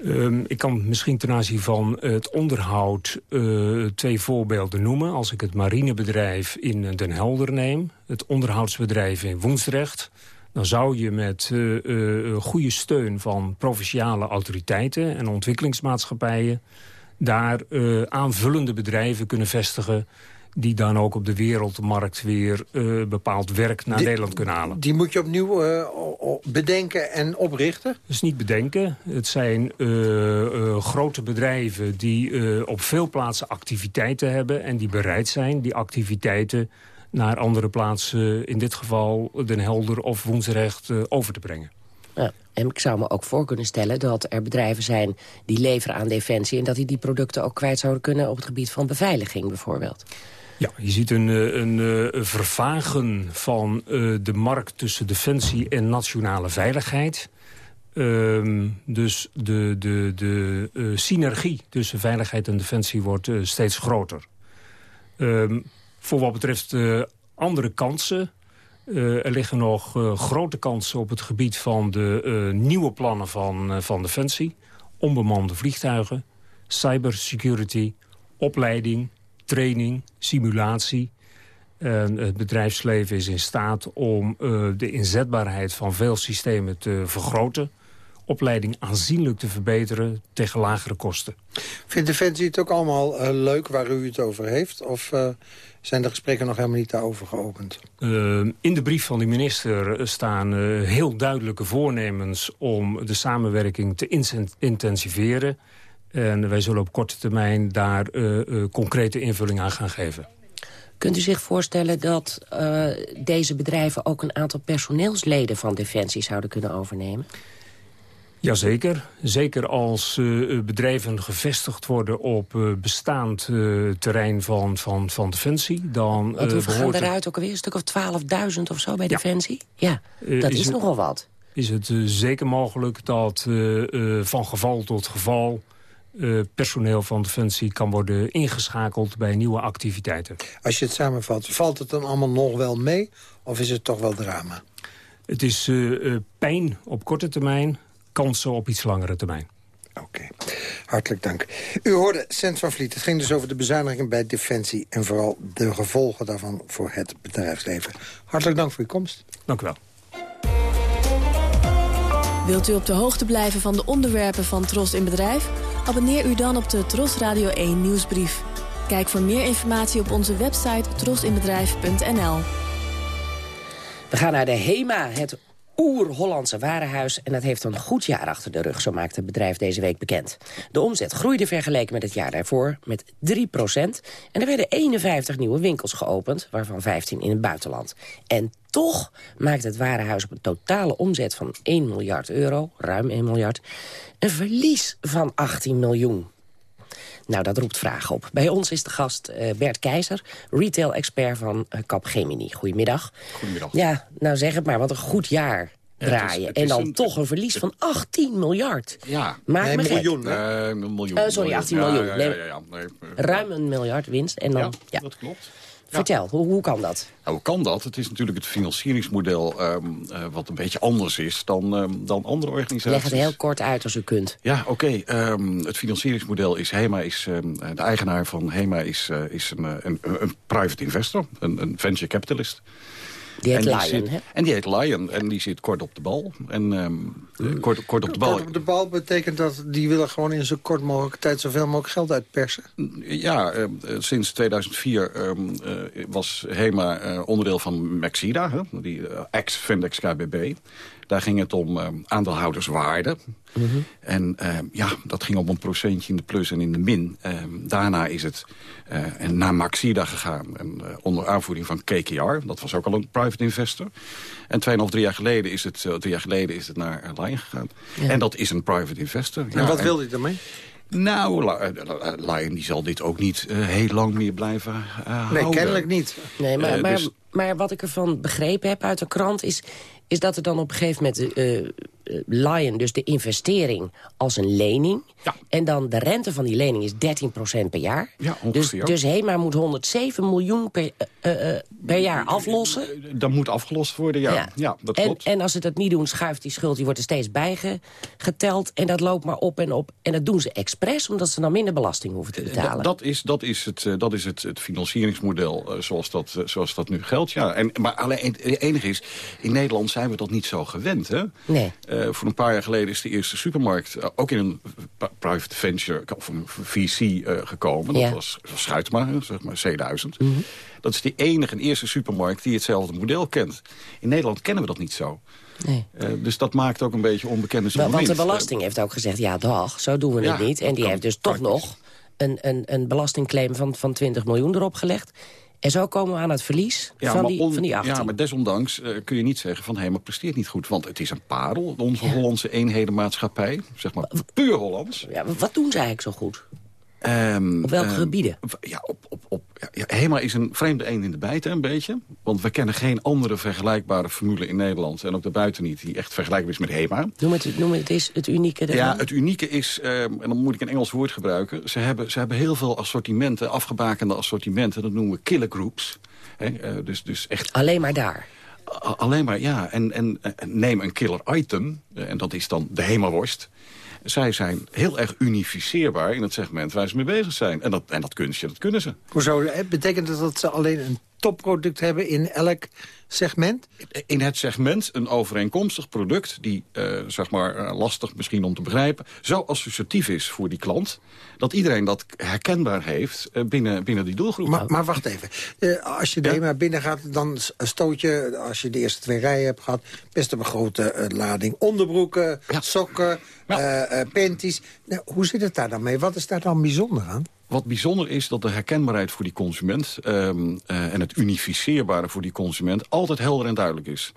Um, ik kan misschien ten aanzien van het onderhoud uh, twee voorbeelden noemen. Als ik het marinebedrijf in Den Helder neem... het onderhoudsbedrijf in Woensdrecht... dan zou je met uh, goede steun van provinciale autoriteiten... en ontwikkelingsmaatschappijen daar uh, aanvullende bedrijven kunnen vestigen die dan ook op de wereldmarkt weer uh, bepaald werk naar Nederland kunnen halen. Die moet je opnieuw uh, bedenken en oprichten? Dat is niet bedenken. Het zijn uh, grote bedrijven die op veel plaatsen activiteiten hebben... en die bereid zijn die activiteiten naar andere plaatsen... in dit geval Den Helder of Woensrecht over te brengen. Ja. En ik zou me ook voor kunnen stellen dat er bedrijven zijn die leveren aan defensie... en dat die die producten ook kwijt zouden kunnen op het gebied van beveiliging bijvoorbeeld. Ja, je ziet een, eh, een, eh, vervagen van uh, de markt tussen defensie en nationale veiligheid. Uh, dus de, de, de synergie tussen veiligheid en defensie wordt steeds groter. Ehm, voor wat betreft andere kansen uh, er liggen nog uh, grote kansen op het gebied van de uh, nieuwe plannen van, van Defensie. Onbemande vliegtuigen, cybersecurity, opleiding, training, simulatie. Het bedrijfsleven is in staat om de inzetbaarheid van veel systemen te vergroten opleiding aanzienlijk te verbeteren tegen lagere kosten. Vindt Defensie het ook allemaal leuk waar u het over heeft? Of zijn de gesprekken nog helemaal niet daarover geopend? Uh, in de brief van de minister staan heel duidelijke voornemens... om de samenwerking te intensiveren. En wij zullen op korte termijn daar concrete invulling aan gaan geven. Kunt u zich voorstellen dat deze bedrijven ook een aantal personeelsleden van Defensie zouden kunnen overnemen? Jazeker. Zeker als uh, bedrijven gevestigd worden op uh, bestaand uh, terrein van, van, van Defensie. Dan, Want hoeveel gaan eruit ook alweer? Een stuk of 12.000 of zo bij ja. Defensie? Ja, dat is, is nogal wat. Is het zeker mogelijk dat van geval tot geval... personeel van Defensie kan worden ingeschakeld bij nieuwe activiteiten. Als je het samenvat, valt het dan allemaal nog wel mee? Of is het toch wel drama? Het is pijn op korte termijn kansen op iets langere termijn. Oké, hartelijk dank. U hoorde Sent van Vliet. Het ging dus over de bezuinigingen bij Defensie... en vooral de gevolgen daarvan voor het bedrijfsleven. Hartelijk dank voor uw komst. Dank u wel. Wilt u op de hoogte blijven van de onderwerpen van Tros in Bedrijf? Abonneer u dan op de Tros Radio 1 nieuwsbrief. Kijk voor meer informatie op onze website trosinbedrijf.nl. We gaan naar de HEMA, het oer-Hollandse warenhuis. En dat heeft een goed jaar achter de rug, zo maakt het bedrijf deze week bekend. De omzet groeide vergeleken met het jaar daarvoor met 3% En er werden 51 nieuwe winkels geopend, waarvan 15 in het buitenland. En toch maakt het warenhuis op een totale omzet van 1 miljard euro, ruim 1 miljard, een verlies van 18 miljoen. Nou, dat roept vragen op. Bij ons is de gast uh, Bert Keizer, retail-expert van Capgemini. Goedemiddag. Goedemiddag. Ja, nou zeg het maar, wat een goed jaar draaien. het is, en dan een, toch een verlies van 18 miljard. Ja. Maak nee, me miljoen, uh, een miljoen. Uh, sorry, 18 ja, miljoen. Ja, ja, ja, nee, Ruim een miljard winst. En dan, ja, dat klopt. Vertel, hoe, hoe kan dat? Nou, hoe kan dat? Het is natuurlijk het financieringsmodel um, uh, wat een beetje anders is dan, um, dan andere organisaties. Leg het heel kort uit als u kunt. Ja, oké. Okay. Um, het financieringsmodel is HEMA is, de eigenaar van HEMA is, uh, is een, een, een, private investor, een, een venture capitalist. Die heet en Lion, zit, hè? En die heet Lion. En die zit kort op de bal. En um, kort, kort op de bal. Kort op de bal betekent dat die willen gewoon in zo kort mogelijk tijd zoveel mogelijk geld uitpersen? Ja, uh, sinds 2004 uh, was HEMA uh, onderdeel van Maxida, hè, die ex-Vendex KBB. Daar ging het om uh, aandeelhouderswaarde. Mm -hmm. En uh, ja, dat ging om een procentje in de plus en in de min. Uh, daarna is het uh, naar Maxida gegaan. En, onder aanvoering van KKR. Dat was ook al een private investor. En 2,5, drie jaar geleden is het, drie jaar geleden is het naar Lion gegaan. Ja. En dat is een private investor. En ja, wat wilde hij daarmee? Nou, Lion die zal dit ook niet heel lang meer blijven uh, Nee, kennelijk niet. Nee, maar, maar, dus- maar wat ik ervan begrepen heb uit de krant... is, is dat er dan op een gegeven moment uh, Lion, dus de investering, als een lening. Ja. En dan de rente van die lening is 13% per jaar. Ja, dus, dus HEMA moet 107 miljoen per, uh, per jaar aflossen. Dat moet afgelost worden, ja. ja. dat en, klopt. En als ze dat niet doen, schuift die schuld, die wordt er steeds bijgeteld. En dat loopt maar op en op. En dat doen ze expres, omdat ze dan minder belasting hoeven te betalen. dat is, dat is, het, dat is het, het financieringsmodel zoals, dat, zoals dat nu geldt, ja. En, maar alleen, het enige is, in Nederland zijn we dat niet zo gewend, hè? Nee. Uh, voor een paar jaar geleden is de eerste supermarkt... Uh, ook in een private venture of een VC uh, gekomen. Ja. Dat was, Schuitma, zeg maar C1000. Mm -hmm. Dat is de enige en eerste supermarkt die hetzelfde model kent. In Nederland kennen we dat niet zo. Nee. dus dat maakt ook een beetje onbekende maar, Want de belasting heeft ook gezegd, ja dag, zo doen we ja, het niet. En die kan, heeft dus toch nog een, een, een belastingclaim van, van 20 miljoen erop gelegd. En zo komen we aan het verlies ja, van, die, on, van die 18. Ja, maar desondanks uh, kun je niet zeggen van... hé, maar presteert niet goed. Want het is een parel, onze ja. Hollandse eenhedenmaatschappij. Zeg maar puur Hollands. Ja, wat doen ze eigenlijk zo goed? Um, op welke um, gebieden? Ja, op, op, op, ja, HEMA is een vreemde een in de bijten een beetje. Want we kennen geen andere vergelijkbare formule in Nederland... en ook daarbuiten niet, die echt vergelijkbaar is met HEMA. Noem het, noem het eens het unieke ervan. Ja, het unieke is, um, en dan moet ik een Engels woord gebruiken... ze hebben, ze hebben heel veel assortimenten, afgebakende assortimenten... dat noemen we killer groups. He, uh, dus, dus echt... Alleen maar daar? Alleen maar, ja. En, en, en neem een killer item, en dat is dan de HEMA-worst... Zij zijn heel erg unificeerbaar in het segment waar ze mee bezig zijn. En dat, en dat kunstje, dat kunnen ze. Hoezo? Betekent dat dat ze alleen een topproduct hebben in elk segment? In het segment een overeenkomstig product... die, uh, zeg maar, uh, lastig misschien om te begrijpen... zo associatief is voor die klant... dat iedereen dat herkenbaar heeft uh, binnen, binnen die doelgroep. Maar, maar wacht even. als je ja? binnen gaat, dan stoot je... als je de eerste twee rijen hebt gehad... best een grote lading onderbroeken, ja. sokken, ja. panties. Nou, hoe zit het daar dan mee? Wat is daar dan bijzonder aan? Wat bijzonder is dat de herkenbaarheid voor die consument... Um, uh, en het unificeerbare voor die consument altijd helder en duidelijk is.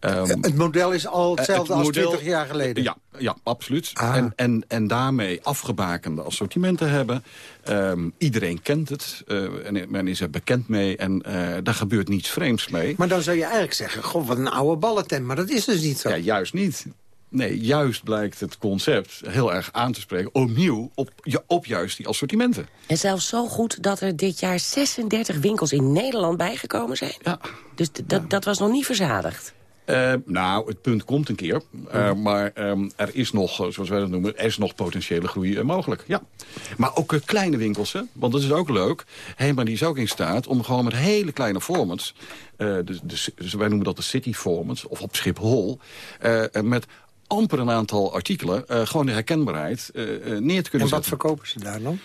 Um, het model is al hetzelfde het model, als 20 jaar geleden? Ja, ja absoluut. Ah. En, en, en daarmee afgebakende assortimenten hebben. Um, iedereen kent het. Uh, en men is er bekend mee. En uh, daar gebeurt niets vreemds mee. Maar dan zou je eigenlijk zeggen... goh, wat een oude ballentent. Maar dat is dus niet zo. Ja, juist niet. Nee, juist blijkt het concept heel erg aan te spreken... opnieuw op, op juist die assortimenten. En zelfs zo goed dat er dit jaar 36 winkels in Nederland bijgekomen zijn. Ja. Dus ja. dat was nog niet verzadigd. Uh, nou, het punt komt een keer. Uh, maar um, er is nog, zoals wij dat noemen, er is nog potentiële groei uh, mogelijk. Ja. Maar ook kleine winkels, hè? want dat is ook leuk. Hema die is ook in staat om gewoon met hele kleine formats... dus, dus wij noemen dat de city formats, of op Schiphol... met amper een aantal artikelen uh, gewoon de herkenbaarheid uh, neer te kunnen zetten. En wat verkopen ze daar dan?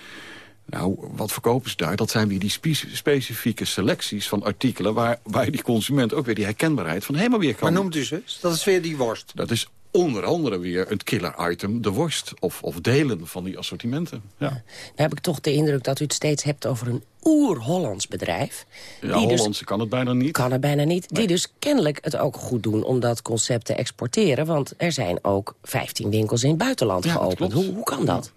Nou, wat verkopen ze daar? Dat zijn weer die spe specifieke selecties van artikelen... Waar, waar die consument ook weer die herkenbaarheid van helemaal weer kan... Maar noemt u ze? Dat is weer die worst? Dat is onder andere weer een killer item, de worst. Of, of delen van die assortimenten. Ja. Dan heb ik toch de indruk dat u het steeds hebt over een oer-Hollands bedrijf. Ja, Hollandse dus, kan het bijna niet. Kan het bijna niet. Nee. Die dus kennelijk het ook goed doen om dat concept te exporteren. Want er zijn ook 15 winkels in het buitenland ja, geopend. Hoe, hoe kan dat?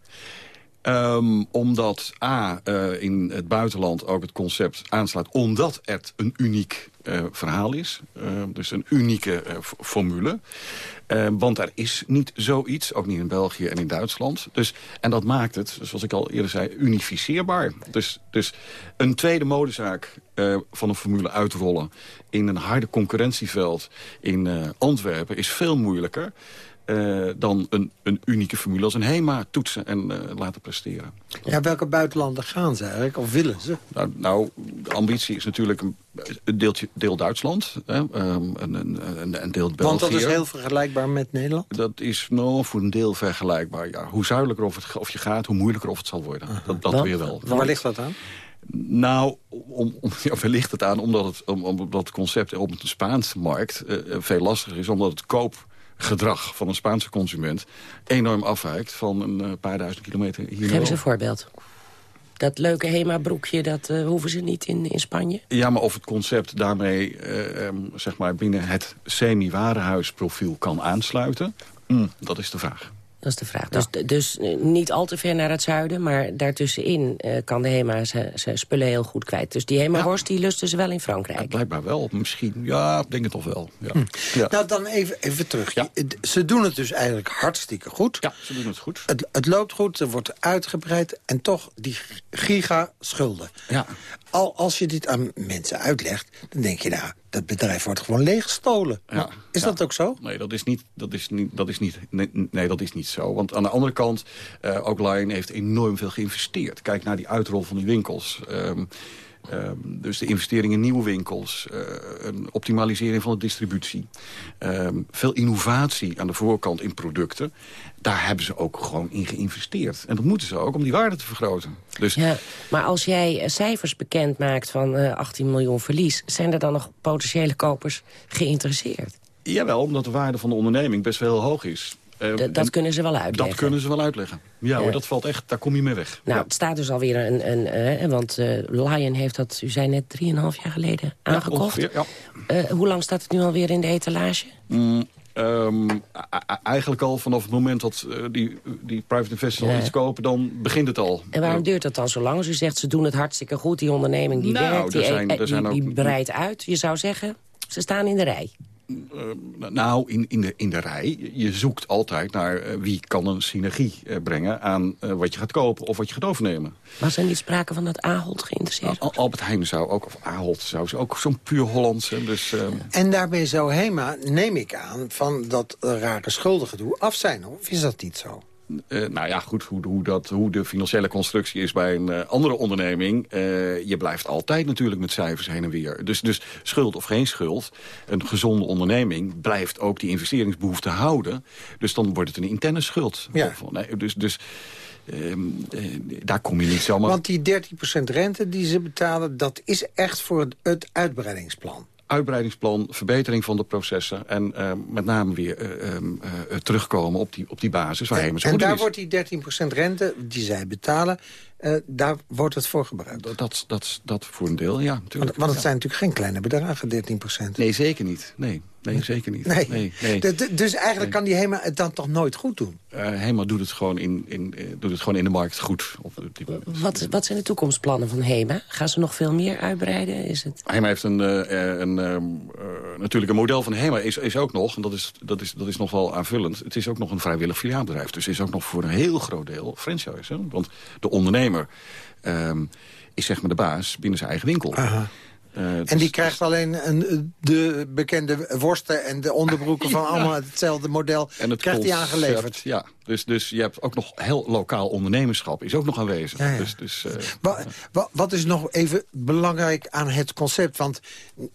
Um, omdat A, uh, in het buitenland ook het concept aanslaat... omdat het een uniek uh, verhaal is. Uh, dus een unieke formule. want er is niet zoiets, ook niet in België en in Duitsland. Dus, en dat maakt het, zoals ik al eerder zei, unificeerbaar. Dus, dus een tweede modezaak van een formule uitrollen... in een harde concurrentieveld in Antwerpen is veel moeilijker... Uh, dan een, een unieke formule als een HEMA toetsen en uh, laten presteren. Ja, welke buitenlanden gaan ze eigenlijk, of willen ze? Nou, nou de ambitie is natuurlijk een, een deeltje, deel Duitsland, hè, um, een, een, een deel België. Want dat is heel vergelijkbaar met Nederland? Dat is nou, voor een deel vergelijkbaar, ja. Hoe zuidelijker of, het, of je gaat, hoe moeilijker of het zal worden. Uh -huh. Dat, dat weer wel. Waar ligt dat aan? Nou, om, om, ja, ligt het aan? Omdat het, om, omdat het concept op de Spaanse markt uh, veel lastiger is. Omdat het koop gedrag van een Spaanse consument enorm afwijkt van een paar duizend kilometer hier. Geef eens een voorbeeld. Dat leuke HEMA-broekje, dat uh, hoeven ze niet in, in Spanje? Ja, maar of het concept daarmee uh, um, zeg maar binnen het semi-warenhuisprofiel kan aansluiten... Mm, dat is de vraag. Dat is de vraag. Dus, dus eh, niet al te ver naar het zuiden, maar daartussenin uh, kan de HEMA zijn spullen heel goed kwijt. Dus die HEMA-worst die lusten ze wel in Frankrijk. Ja, blijkbaar wel, misschien. Ja, ik denk het toch wel. Ja. Hm. Ja. Nou, dan even, even terug. Ze doen het dus eigenlijk hartstikke goed. Ja, ze doen het goed. Het, het loopt goed, er wordt uitgebreid en toch die giga schulden. Ja. Al als je dit aan mensen uitlegt, dan denk je... nou, dat bedrijf wordt gewoon leeggestolen. Ja, is dat ook zo? Nee, dat is niet, dat is niet, dat is niet, nee, nee dat is niet zo. Want aan de andere kant, uh, ook Lion heeft enorm veel geïnvesteerd. Kijk naar die uitrol van die winkels. Um, Um, dus de investering in nieuwe winkels, uh, een optimalisering van de distributie. Um, veel innovatie aan de voorkant in producten daar hebben ze ook gewoon in geïnvesteerd. En dat moeten ze ook om die waarde te vergroten. Dus... Ja, maar als jij eh, cijfers bekend maakt van uh, eh, 18 miljoen verlies... zijn er dan nog potentiële kopers geïnteresseerd? Jawel, omdat de waarde van de onderneming best wel heel hoog is. Uh, dat kunnen ze wel uitleggen? Dat kunnen ze wel uitleggen. Ja hoor, dat valt echt, daar kom je mee weg. Nou, het staat dus alweer een... een uh, want uh, Lion heeft dat, u zei net, 3,5 jaar geleden aangekocht. Ja, ongeveer, ja. hoe lang staat het nu alweer in de etalage? Mm, Um, eigenlijk al vanaf het moment dat uh, die, die private investors al iets kopen, dan begint het al. En waarom duurt dat dan zo lang? Als u zegt, ze doen het hartstikke goed, die onderneming die nou, werkt, die, zijn, e- die, die breidt uit. Je zou zeggen, ze staan in de rij. Uh, nou, in, in, de, in de rij. Je zoekt altijd naar uh, wie kan een synergie uh, brengen aan wat je gaat kopen of wat je gaat overnemen. Was er niet sprake van dat Ahold geïnteresseerd? Albert Heijn zou ook, of Ahold zou ze ook zo'n puur Hollandse. Dus, En daarbij zou HEMA, neem ik aan, van dat rare schuldengedoe af zijn. Of is dat niet zo? Uh, nou ja, goed, hoe, hoe, dat, hoe de financiële constructie is bij een uh, andere onderneming. Uh, je blijft altijd natuurlijk met cijfers heen en weer. Dus, dus schuld of geen schuld, een gezonde onderneming blijft ook die investeringsbehoefte houden. Dus dan wordt het een interne schuld. Ja. nee, dus... dus ehm, daar kom je niet zomaar... Want die 13% rente die ze betalen, dat is echt voor het, het uitbreidingsplan uitbreidingsplan, verbetering van de processen... en uh, met name weer uh, uh, terugkomen op die, op die basis waar En, en daar wordt die 13% rente die zij betalen... daar wordt het voor gebruikt? Dat, dat, dat, dat voor een deel, ja. Natuurlijk. Want, want het zijn natuurlijk geen kleine bedragen, 13%. Nee, zeker niet. Nee. Nee, zeker niet. Nee. nee, dus eigenlijk kan die HEMA het dan toch nooit goed doen? Uh, HEMA doet het, gewoon in, in, uh, doet het gewoon in de markt goed. wat, wat zijn de toekomstplannen van HEMA? Gaan ze nog veel meer uitbreiden? Is het... HEMA heeft een, uh, een ehm, natuurlijk een model van HEMA is, is ook nog, en dat is, dat, is, dat is nog wel aanvullend... het is ook nog een vrijwillig filiaalbedrijf. Dus het is ook nog voor een heel groot deel franchise. Hè? Want de ondernemer ehm, is zeg maar de baas binnen zijn eigen winkel. Aha. Uh, en die dus- krijgt alleen een, de bekende worsten en de onderbroeken van allemaal hetzelfde model. En het krijgt hij aangeleverd. Ja, dus, dus je hebt ook nog heel lokaal ondernemerschap. Is ook nog aanwezig. Ja, ja. Dus, dus, uh, wat, wat is nog even belangrijk aan het concept? Want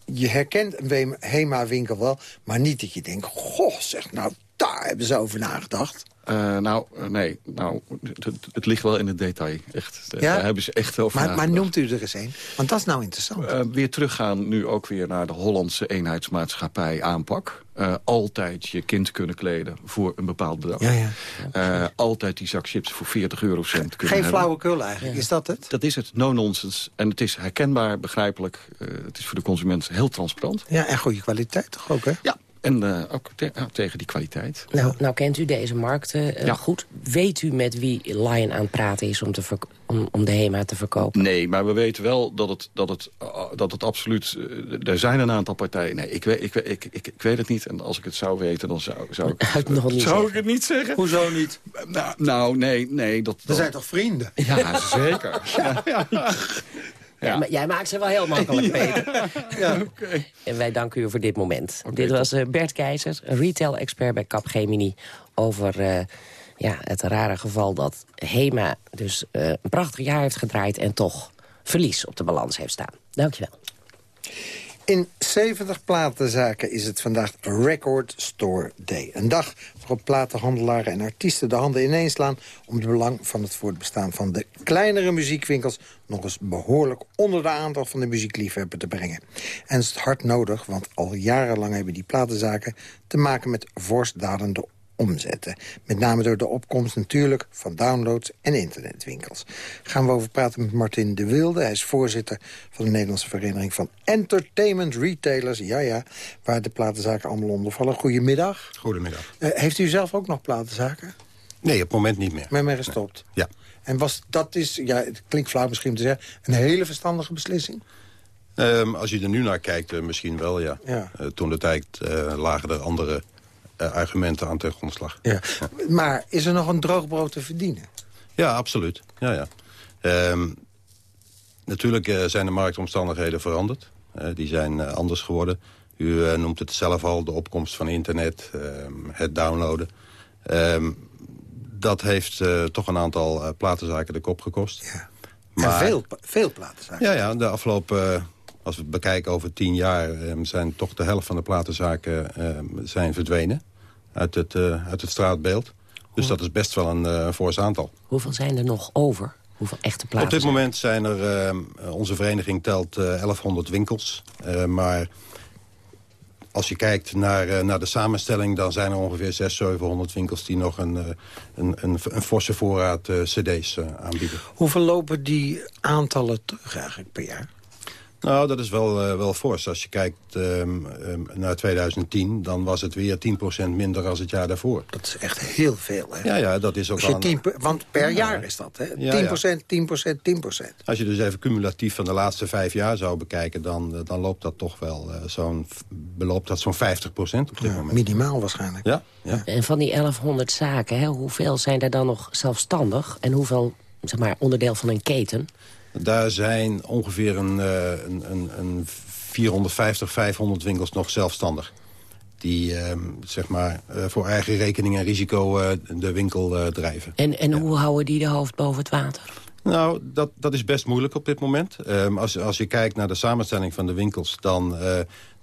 je herkent een HEMA-winkel wel, maar niet dat je denkt... goh, zeg, nou, daar hebben ze over nagedacht. Uh, nou, nee. Nou, het, het, ligt wel in het detail. Echt. Ja? Daar hebben ze echt over maar, maar noemt u er eens een? Want dat is nou interessant. Uh, weer teruggaan nu ook weer naar de Hollandse eenheidsmaatschappij aanpak. Uh, altijd je kind kunnen kleden voor een bepaald bedrag. Ja, ja. altijd die zak chips voor 40 eurocent kunnen Geen flauwekul eigenlijk, is dat het? Dat is het, no nonsense. En het is herkenbaar, begrijpelijk. het is voor de consument heel transparant. Ja, en goede kwaliteit toch ook, hè? Ja, en uh, ook te tegen die kwaliteit. Nou, nou kent u deze markt uh, ja. goed. Weet u met wie Lion aan het praten is om, te om, om, de HEMA te verkopen? Nee, maar we weten wel dat het, dat het, uh, dat het absoluut... er zijn een aantal partijen. Nee, ik weet, ik, ik, ik, ik, weet het niet. En als ik het zou weten, dan zou, zou, ik, het, nog niet zou ik het niet zeggen. Hoezo niet? Nou, nou nee, nee. Dat, We zijn toch vrienden? Ja, zeker. ja. ja. Ja. Jij maakt ze wel heel makkelijk, Peter. ja. Okay. En wij danken u voor dit moment. dit was uh, Bert Keizer, retail-expert bij Capgemini... over uh, ja, het rare geval dat HEMA dus uh, een prachtig jaar heeft gedraaid... en toch verlies op de balans heeft staan. Dankjewel. In 70 platenzaken is het vandaag Record Store Day. Een dag platenhandelaren en artiesten de handen ineenslaan... om het belang van het voortbestaan van de kleinere muziekwinkels... nog eens behoorlijk onder de aandacht van de muziekliefhebber te brengen. En is het hard nodig, want al jarenlang hebben die platenzaken... te maken met voorstdalende omzetten. Met name door de opkomst natuurlijk van downloads en internetwinkels. Gaan we over praten met Martin de Wilde. Hij is voorzitter van de Nederlandse Vereniging van Entertainment Retailers. Ja, ja, waar de platenzaken allemaal onder vallen. Goedemiddag. Goedemiddag. Uh, heeft u zelf ook nog platenzaken? Nee, op het moment niet meer. Met mij gestopt? Ja. En was dat is, ja, het klinkt flauw misschien om te zeggen... een hele verstandige beslissing? Um, als je er nu naar kijkt, uh, misschien wel, ja. ja. Uh, toen de tijd lagen er andere argumenten aan ten grondslag. Ja. Maar is er nog een droogbrood te verdienen? Ja, absoluut. Ja, ja. Um, natuurlijk zijn de marktomstandigheden veranderd. die zijn anders geworden. U noemt het zelf al, de opkomst van internet, um, het downloaden. Um, dat heeft toch een aantal platenzaken de kop gekost. Ja. Maar, en veel, veel platenzaken? Ja, ja, de afgelopen, als we het bekijken over tien jaar... Um, zijn toch de helft van de platenzaken um, zijn verdwenen uit het, uit het straatbeeld. Dus dat is best wel een uh, fors aantal. Hoeveel zijn er nog over? Hoeveel echte platen? Op dit moment zijn er, uh, onze vereniging telt uh, 1100 winkels. Uh, maar als je kijkt naar, uh, naar de samenstelling... dan zijn er ongeveer 600, 700 winkels die nog een, uh, een, een, een forse voorraad uh, cd's aanbieden. Hoeveel lopen die aantallen terug eigenlijk per jaar? Nou, dat is wel, wel fors. Als je kijkt um, um, naar 2010, dan was het weer 10% minder dan het jaar daarvoor. Dat is echt heel veel, hè? Ja, ja, dat is ook Als je 10, Want per ja, jaar is dat, hè? Ja, 10%, 10%, 10%. Als je dus even cumulatief van de laatste vijf jaar zou bekijken... dan, dan loopt dat toch wel uh, zo'n beloopt dat zo'n 50% op dit moment. Minimaal waarschijnlijk. Ja, ja. En van die 1100 zaken, hè, hoeveel zijn er dan nog zelfstandig? En hoeveel, zeg maar, onderdeel van een keten? Daar zijn ongeveer een, een, een, een 450, 500 winkels nog zelfstandig. Die uh, zeg maar, uh, voor eigen rekening en risico uh, de winkel drijven. En, en ja. hoe houden die de hoofd boven het water? Nou, dat, dat is best moeilijk op dit moment. Um, als, als je kijkt naar de samenstelling van de winkels... dan,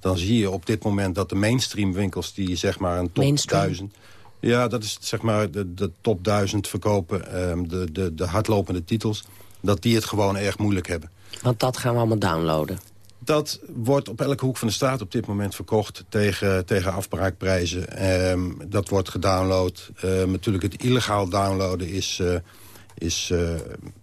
dan zie je op dit moment dat de mainstream winkels... die zeg maar een top mainstream. 1000... Ja, dat is zeg maar de, de top 1000 verkopen, um, de, de, de hardlopende titels... dat die het gewoon erg moeilijk hebben. Want dat gaan we allemaal downloaden. Dat wordt op elke hoek van de straat op dit moment verkocht tegen, tegen afbraakprijzen. Um, dat wordt gedownload. Uh, natuurlijk het illegaal downloaden is... Uh, is uh,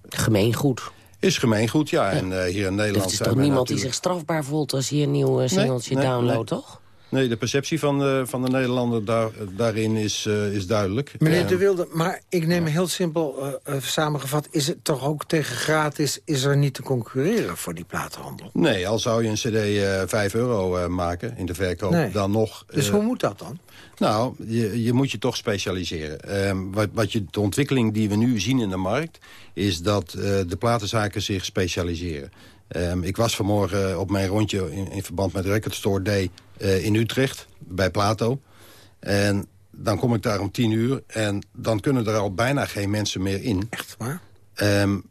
Gemeengoed. Is gemeengoed, ja. ja. En uh, hier in Nederland... Er is toch niemand die zich strafbaar voelt als hij een nieuw singeltje nee, nee, downloadt, nee. toch? Nee, de perceptie van de, van de Nederlander daar, daarin is, uh, is duidelijk. Meneer De Wilde, maar ik neem heel simpel uh, samengevat... is het toch ook tegen gratis, is er niet te concurreren voor die platenhandel? Nee, al zou je een cd 5 euro maken in de verkoop, nee. dan nog... Dus hoe moet dat dan? Nou, je, je moet je toch specialiseren. Um, wat, wat je, de ontwikkeling die we nu zien in de markt... is dat de platenzaken zich specialiseren. Um, ik was vanmorgen op mijn rondje in, in verband met Record Store Day uh, in Utrecht, bij Plato. En dan kom ik daar om tien uur en dan kunnen er al bijna geen mensen meer in. Echt waar? Um,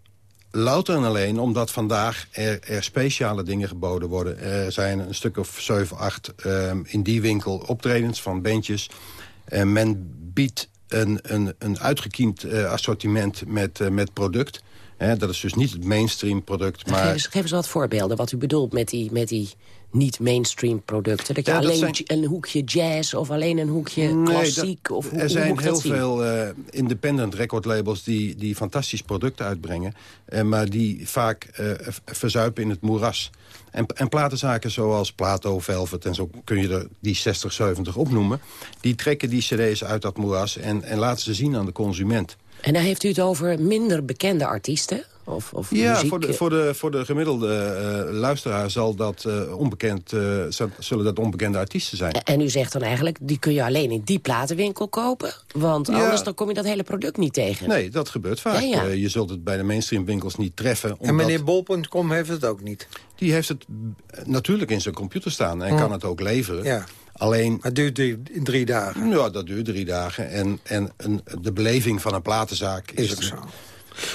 louter en alleen omdat vandaag er, er, speciale dingen geboden worden. Er zijn een stuk of zeven, acht um, in die winkel optredens van bandjes. En men biedt een, een, een uitgekiend uh, assortiment met, uh, met product... He, dat is dus niet het mainstream product. Maar... Geef, eens, geef eens wat voorbeelden wat u bedoelt met die, met die niet-mainstream producten. Dat je ja, alleen zijn... een hoekje jazz of alleen een hoekje nee, klassiek? Dat, of hoe, er zijn hoe heel veel uh, independent record labels die, die fantastisch producten uitbrengen. Uh, maar die vaak uh, verzuipen in het moeras. En, en platenzaken zoals Plato, Velvet en zo kun je er die 60, 70 opnoemen. Die trekken die cd's uit dat moeras en, en laten ze zien aan de consument. En dan heeft u het over minder bekende artiesten? Of, of ja, muziek? voor de, voor, de, voor de gemiddelde uh, luisteraar zal dat, uh, onbekend, uh, zullen dat onbekende artiesten zijn. En, u zegt dan eigenlijk, die kun je alleen in die platenwinkel kopen? Want ja. anders dan kom je dat hele product niet tegen. Nee, dat gebeurt vaak. Ja, ja. je zult het bij de mainstream winkels niet treffen. Omdat... En meneer Bol.com heeft het ook niet? Die heeft het natuurlijk in zijn computer staan en kan het ook leveren. Ja. Alleen, maar het duurt drie, drie, dagen? Ja, dat duurt drie dagen. En, en een, de beleving van een platenzaak is... is ook zo.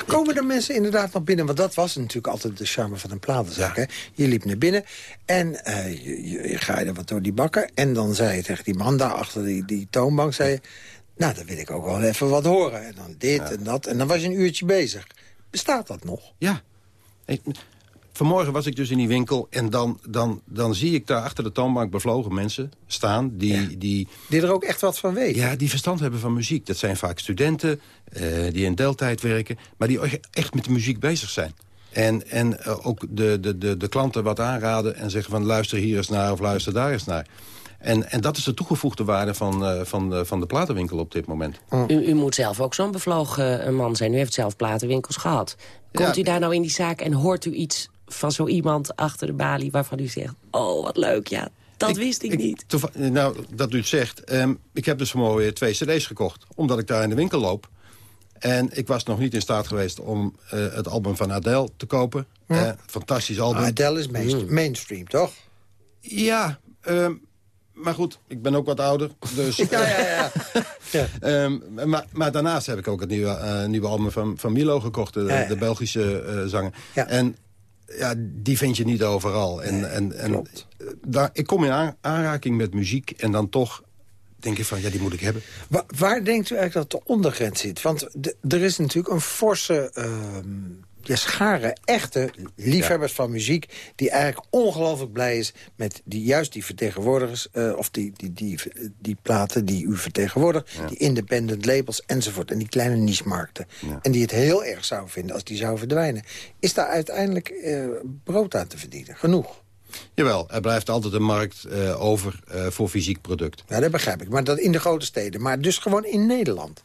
Komen er mensen inderdaad nog binnen? Want dat was natuurlijk altijd de charme van een platenzaak. Ja. Hè? Je liep naar binnen en uh, je, je, je gaaide wat door die bakken. En dan zei je tegen die man daar achter die, die toonbank... Zei je, nou, dan wil ik ook wel even wat horen. En dan dit ja. en dat. En dan was je een uurtje bezig. Bestaat dat nog? Ja. Ik, Vanmorgen was ik dus in die winkel en dan, dan, dan zie ik daar achter de toonbank bevlogen mensen staan. Die, ja. die, die er ook echt wat van weten. Ja, die verstand hebben van muziek. Dat zijn vaak studenten uh, die in deeltijd werken, maar die echt met de muziek bezig zijn. En, en uh, ook de, de, de, de klanten wat aanraden en zeggen van luister hier eens naar of luister daar eens naar. En, en dat is de toegevoegde waarde van, uh, van, uh, van de platenwinkel op dit moment. U, u moet zelf ook zo'n bevlogen man zijn. U heeft zelf platenwinkels gehad. Komt ja, u daar nou in die zaak en hoort u iets van zo iemand achter de balie... waarvan u zegt, oh, wat leuk, ja, dat wist ik, ik niet. Nou, dat u het zegt. Um, ik heb dus vanmorgen twee cd's gekocht. Omdat ik daar in de winkel loop. En ik was nog niet in staat geweest om uh, het album van Adele te kopen. Uh, fantastisch album. Maar Adele is mainstream, mm. mainstream toch? Ja, um, maar goed, ik ben ook wat ouder. Dus, ja, ja, ja. ja. um, maar, maar, daarnaast heb ik ook het nieuwe, uh, nieuwe album van, van Milo gekocht. De, ja, de Belgische zanger. En ja, die vind je niet overal. En, en, en daar, ik kom in aanraking met muziek en dan toch denk ik van, ja, die moet ik hebben. Waar, waar denkt u eigenlijk dat de ondergrens zit? Want er is natuurlijk een forse... Uh, ja, schare echte liefhebbers van muziek... die eigenlijk ongelooflijk blij is met die, juist die vertegenwoordigers... Uh, of die, die, die, die platen die u vertegenwoordigt... Ja. die independent labels enzovoort. En die kleine niche-markten. Ja. En die het heel erg zouden vinden als die zouden verdwijnen. Is daar uiteindelijk uh, brood aan te verdienen? Genoeg? Jawel, er blijft altijd een markt uh, over voor fysiek product. Ja, dat begrijp ik. Maar dat in de grote steden. Maar dus gewoon in Nederland.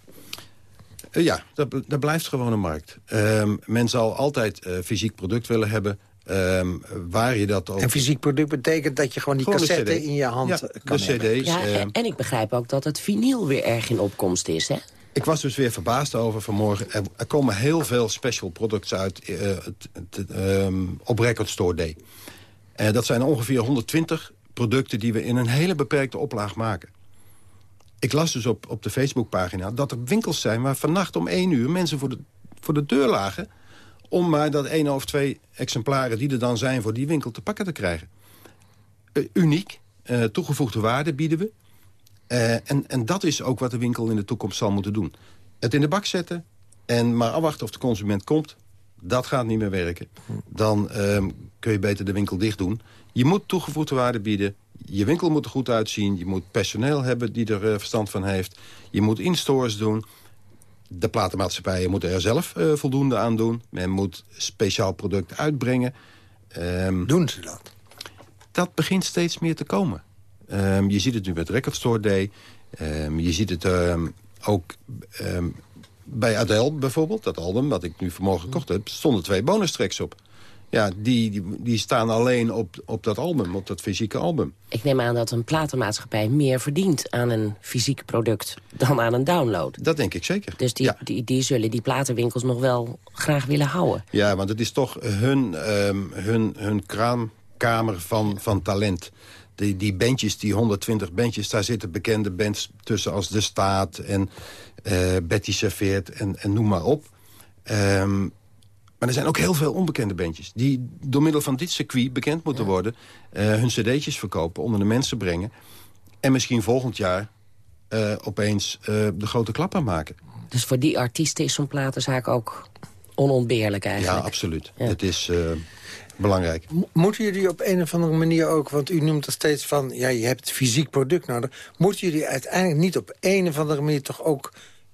Uh, ja, dat, dat, blijft gewoon een markt. Um, men zal altijd fysiek product willen hebben. Um, waar je dat ook... En fysiek product betekent dat je gewoon die gewoon cassette in je hand ja, kan de cd's. Ja, en, en ik begrijp ook dat het vinyl weer erg in opkomst is, hè? Ik was dus weer verbaasd over vanmorgen. Er, er komen heel veel special products uit um, op Record Store Day. Uh, dat zijn ongeveer 120 producten die we in een hele beperkte oplaag maken. Ik las dus op, op de Facebookpagina dat er winkels zijn... waar vannacht om één uur mensen voor de, voor de deur lagen... om maar dat één of twee exemplaren die er dan zijn voor die winkel te pakken te krijgen. Uh, uniek, uh, toegevoegde waarde bieden we. en, en dat is ook wat de winkel in de toekomst zal moeten doen. Het in de bak zetten en maar afwachten of de consument komt dat gaat niet meer werken. Dan um, kun je beter de winkel dicht doen. Je moet toegevoegde waarde bieden. Je winkel moet er goed uitzien. Je moet personeel hebben die er uh, verstand van heeft. Je moet in-stores doen. De platenmaatschappijen moeten er zelf uh, voldoende aan doen. Men moet speciaal product uitbrengen. Um, doen ze dat? Dat begint steeds meer te komen. Um, je ziet het nu met Record Store Day. je ziet het ook bij Adele bijvoorbeeld, dat album wat ik nu vanmorgen gekocht heb... stonden twee bonus tracks op. Ja, die, die, die, staan alleen op, op dat album, op dat fysieke album. Ik neem aan dat een platenmaatschappij meer verdient aan een fysiek product dan aan een download. Dat denk ik zeker. Dus die, die, die zullen die platenwinkels nog wel graag willen houden. Ja, want het is toch hun, um, hun, hun kraamkamer van, van talent. Die, die bandjes, die 120 bandjes, daar zitten bekende bands tussen als De Staat en uh, Betty Serveert en, en noem maar op. Um, maar er zijn ook heel veel onbekende bandjes... die door middel van dit circuit bekend moeten ja. worden... Uh, hun cd'tjes verkopen, onder de mensen brengen... en misschien volgend jaar uh, opeens de grote klap maken. Dus voor die artiesten is zo'n platenzaak ook onontbeerlijk eigenlijk? Ja, absoluut. Ja. Het is belangrijk. Moeten jullie op een of andere manier ook, want u noemt er steeds van... ja, je hebt fysiek product nodig. Moeten jullie uiteindelijk niet op een of andere manier toch ook...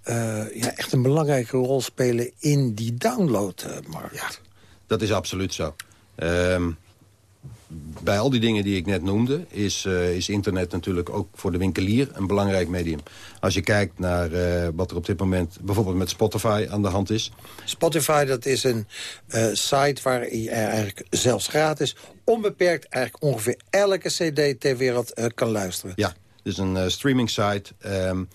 Uh, ja, echt een belangrijke rol spelen in die downloadmarkt? Ja, dat is absoluut zo. Um, bij al die dingen die ik net noemde... Is, uh, is internet natuurlijk ook voor de winkelier een belangrijk medium. Als je kijkt naar uh, wat er op dit moment bijvoorbeeld met Spotify aan de hand is. Spotify dat is een uh, site waar je eigenlijk zelfs gratis... onbeperkt eigenlijk ongeveer elke cd ter wereld kan luisteren. Ja, het is een streaming site... Um,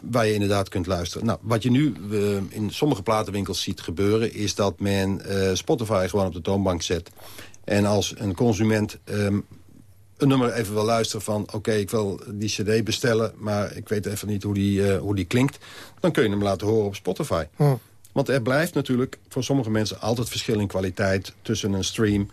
waar je inderdaad kunt luisteren. Nou, wat je nu uh, in sommige platenwinkels ziet gebeuren... is dat men uh, Spotify gewoon op de toonbank zet... En als een consument um, een nummer even wil luisteren van... oké, ik wil die cd bestellen, maar ik weet even niet hoe die, uh, hoe die klinkt... dan kun je hem laten horen op Spotify. Hm. Want er blijft natuurlijk voor sommige mensen altijd verschil in kwaliteit... tussen een stream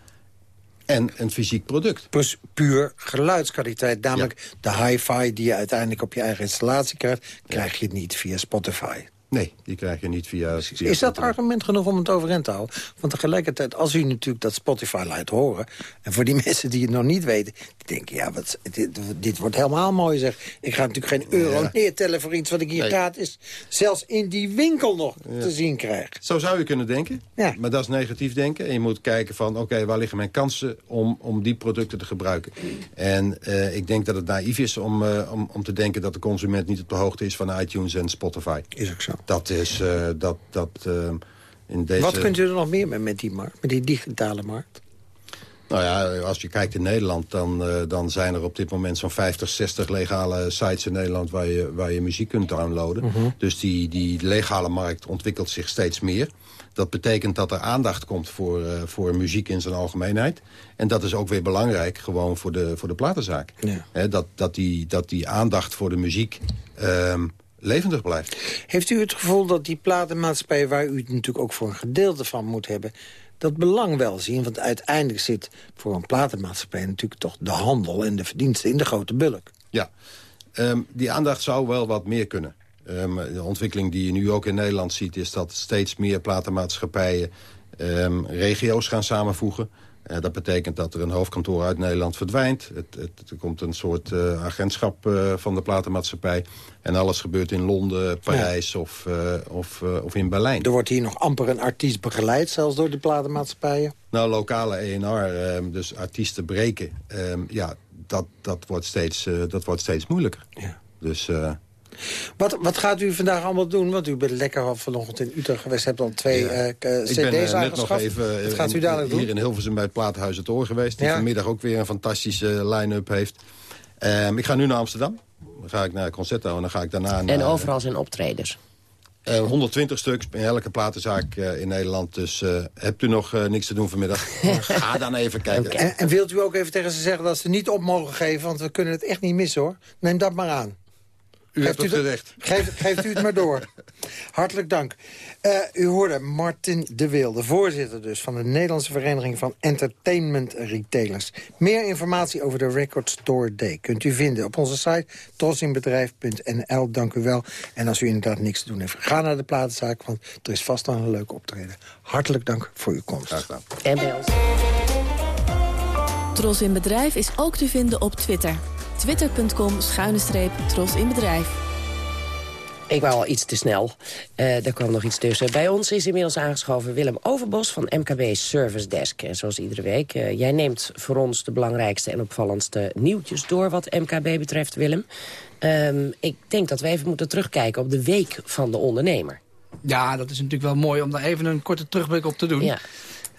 en een fysiek product. Dus puur geluidskwaliteit. Namelijk ja. de hi-fi die je uiteindelijk op je eigen installatie krijgt... krijg je niet via Spotify. Nee, die krijg je niet via... via Is dat argument genoeg om het overeind te houden? Want tegelijkertijd, als u natuurlijk dat Spotify laat horen... en voor die mensen die het nog niet weten... die denken, ja, wat, dit, dit wordt helemaal mooi zeg. Ik ga natuurlijk geen euro Ja. neertellen voor iets wat ik hier Nee. gratis... zelfs in die winkel nog te zien krijg. Zo zou je kunnen denken, Ja. maar dat is negatief denken. En je moet kijken van, oké, waar liggen mijn kansen om, om die producten te gebruiken? En eh, ik denk dat het naïef is om, eh, om, om te denken dat de consument niet op de hoogte is van iTunes en Spotify. Is ook zo. Dat is, eh, dat, dat eh, in deze... Wat kunt u er nog meer mee met die markt, met die digitale markt? Nou ja, als je kijkt in Nederland, dan, eh, dan zijn er op dit moment zo'n 50, 60 legale sites in Nederland waar je, waar je muziek kunt downloaden. Mhm. Dus die, die legale markt ontwikkelt zich steeds meer. Dat betekent dat er aandacht komt voor, voor muziek in zijn algemeenheid. En dat is ook weer belangrijk gewoon voor de, voor de platenzaak. Ja. Dat, dat, die, dat die aandacht voor de muziek ehm, levendig blijft. Heeft u het gevoel dat die platenmaatschappij... waar u het natuurlijk ook voor een gedeelte van moet hebben... dat belang wel zien? Want uiteindelijk zit voor een platenmaatschappij... natuurlijk toch de handel en de verdiensten in de grote bulk. Ja, Ehm, die aandacht zou wel wat meer kunnen. Ehm, de ontwikkeling die je nu ook in Nederland ziet... is dat steeds meer platenmaatschappijen ehm, regio's gaan samenvoegen. Eh, dat betekent dat er een hoofdkantoor uit Nederland verdwijnt. Het, het, er komt een soort eh, agentschap eh, van de platenmaatschappij. En alles gebeurt in Londen, Parijs of, of, of in Berlijn. Er wordt hier nog amper een artiest begeleid... zelfs door de platenmaatschappijen. Nou, lokale ENR, ehm, dus artiesten breken... ehm, ja, dat, dat, wordt steeds, dat wordt steeds moeilijker. Ja. Dus... eh, Wat, wat gaat u vandaag allemaal doen? Want u bent lekker al vanochtend in Utrecht geweest. hebt al twee eh, cd's Ik ben eh, net nog aangeschaft. even Wat gaat u dadelijk doen? hier in Hilversum bij het Platenhuis het Oor geweest. Die Ja. vanmiddag ook weer een fantastische line-up heeft. Ehm, ik ga nu naar Amsterdam. Dan ga ik naar Concerto en dan ga ik daarna naar... En overal zijn optredens. eh, 120 stuks in elke platenzaak eh, in Nederland. Dus eh, hebt u nog eh, niks te doen vanmiddag? ga dan even kijken. En, en wilt u ook even tegen ze zeggen dat ze niet op mogen geven? Want we kunnen het echt niet missen, hoor. Neem dat maar aan. U hebt het terecht. Geeft, geeft u het maar door. Hartelijk dank. Eh, u hoorde Martin de Wilde, voorzitter dus... van de Nederlandse Vereniging van Entertainment Retailers. Meer informatie over de Record Store Day kunt u vinden op onze site... trosinbedrijf.nl. Dank u wel. En als u inderdaad niks te doen heeft, ga naar de platenzaak... want er is vast wel een leuke optreden. Hartelijk dank voor uw komst. Graag gedaan. En bij ons. Tros in Bedrijf is ook te vinden op Twitter. Twitter.com schuine streep Tros in Bedrijf. Ik wou al iets te snel. Eh er kwam nog iets tussen. Bij ons is inmiddels aangeschoven Willem Overbos van MKB Service Desk. En zoals iedere week, eh, jij neemt voor ons de belangrijkste en opvallendste nieuwtjes door wat MKB betreft, Willem. Ehm, ik denk dat we even moeten terugkijken op de week van de ondernemer. Ja, dat is natuurlijk wel mooi om daar even een korte terugblik op te doen. Ja.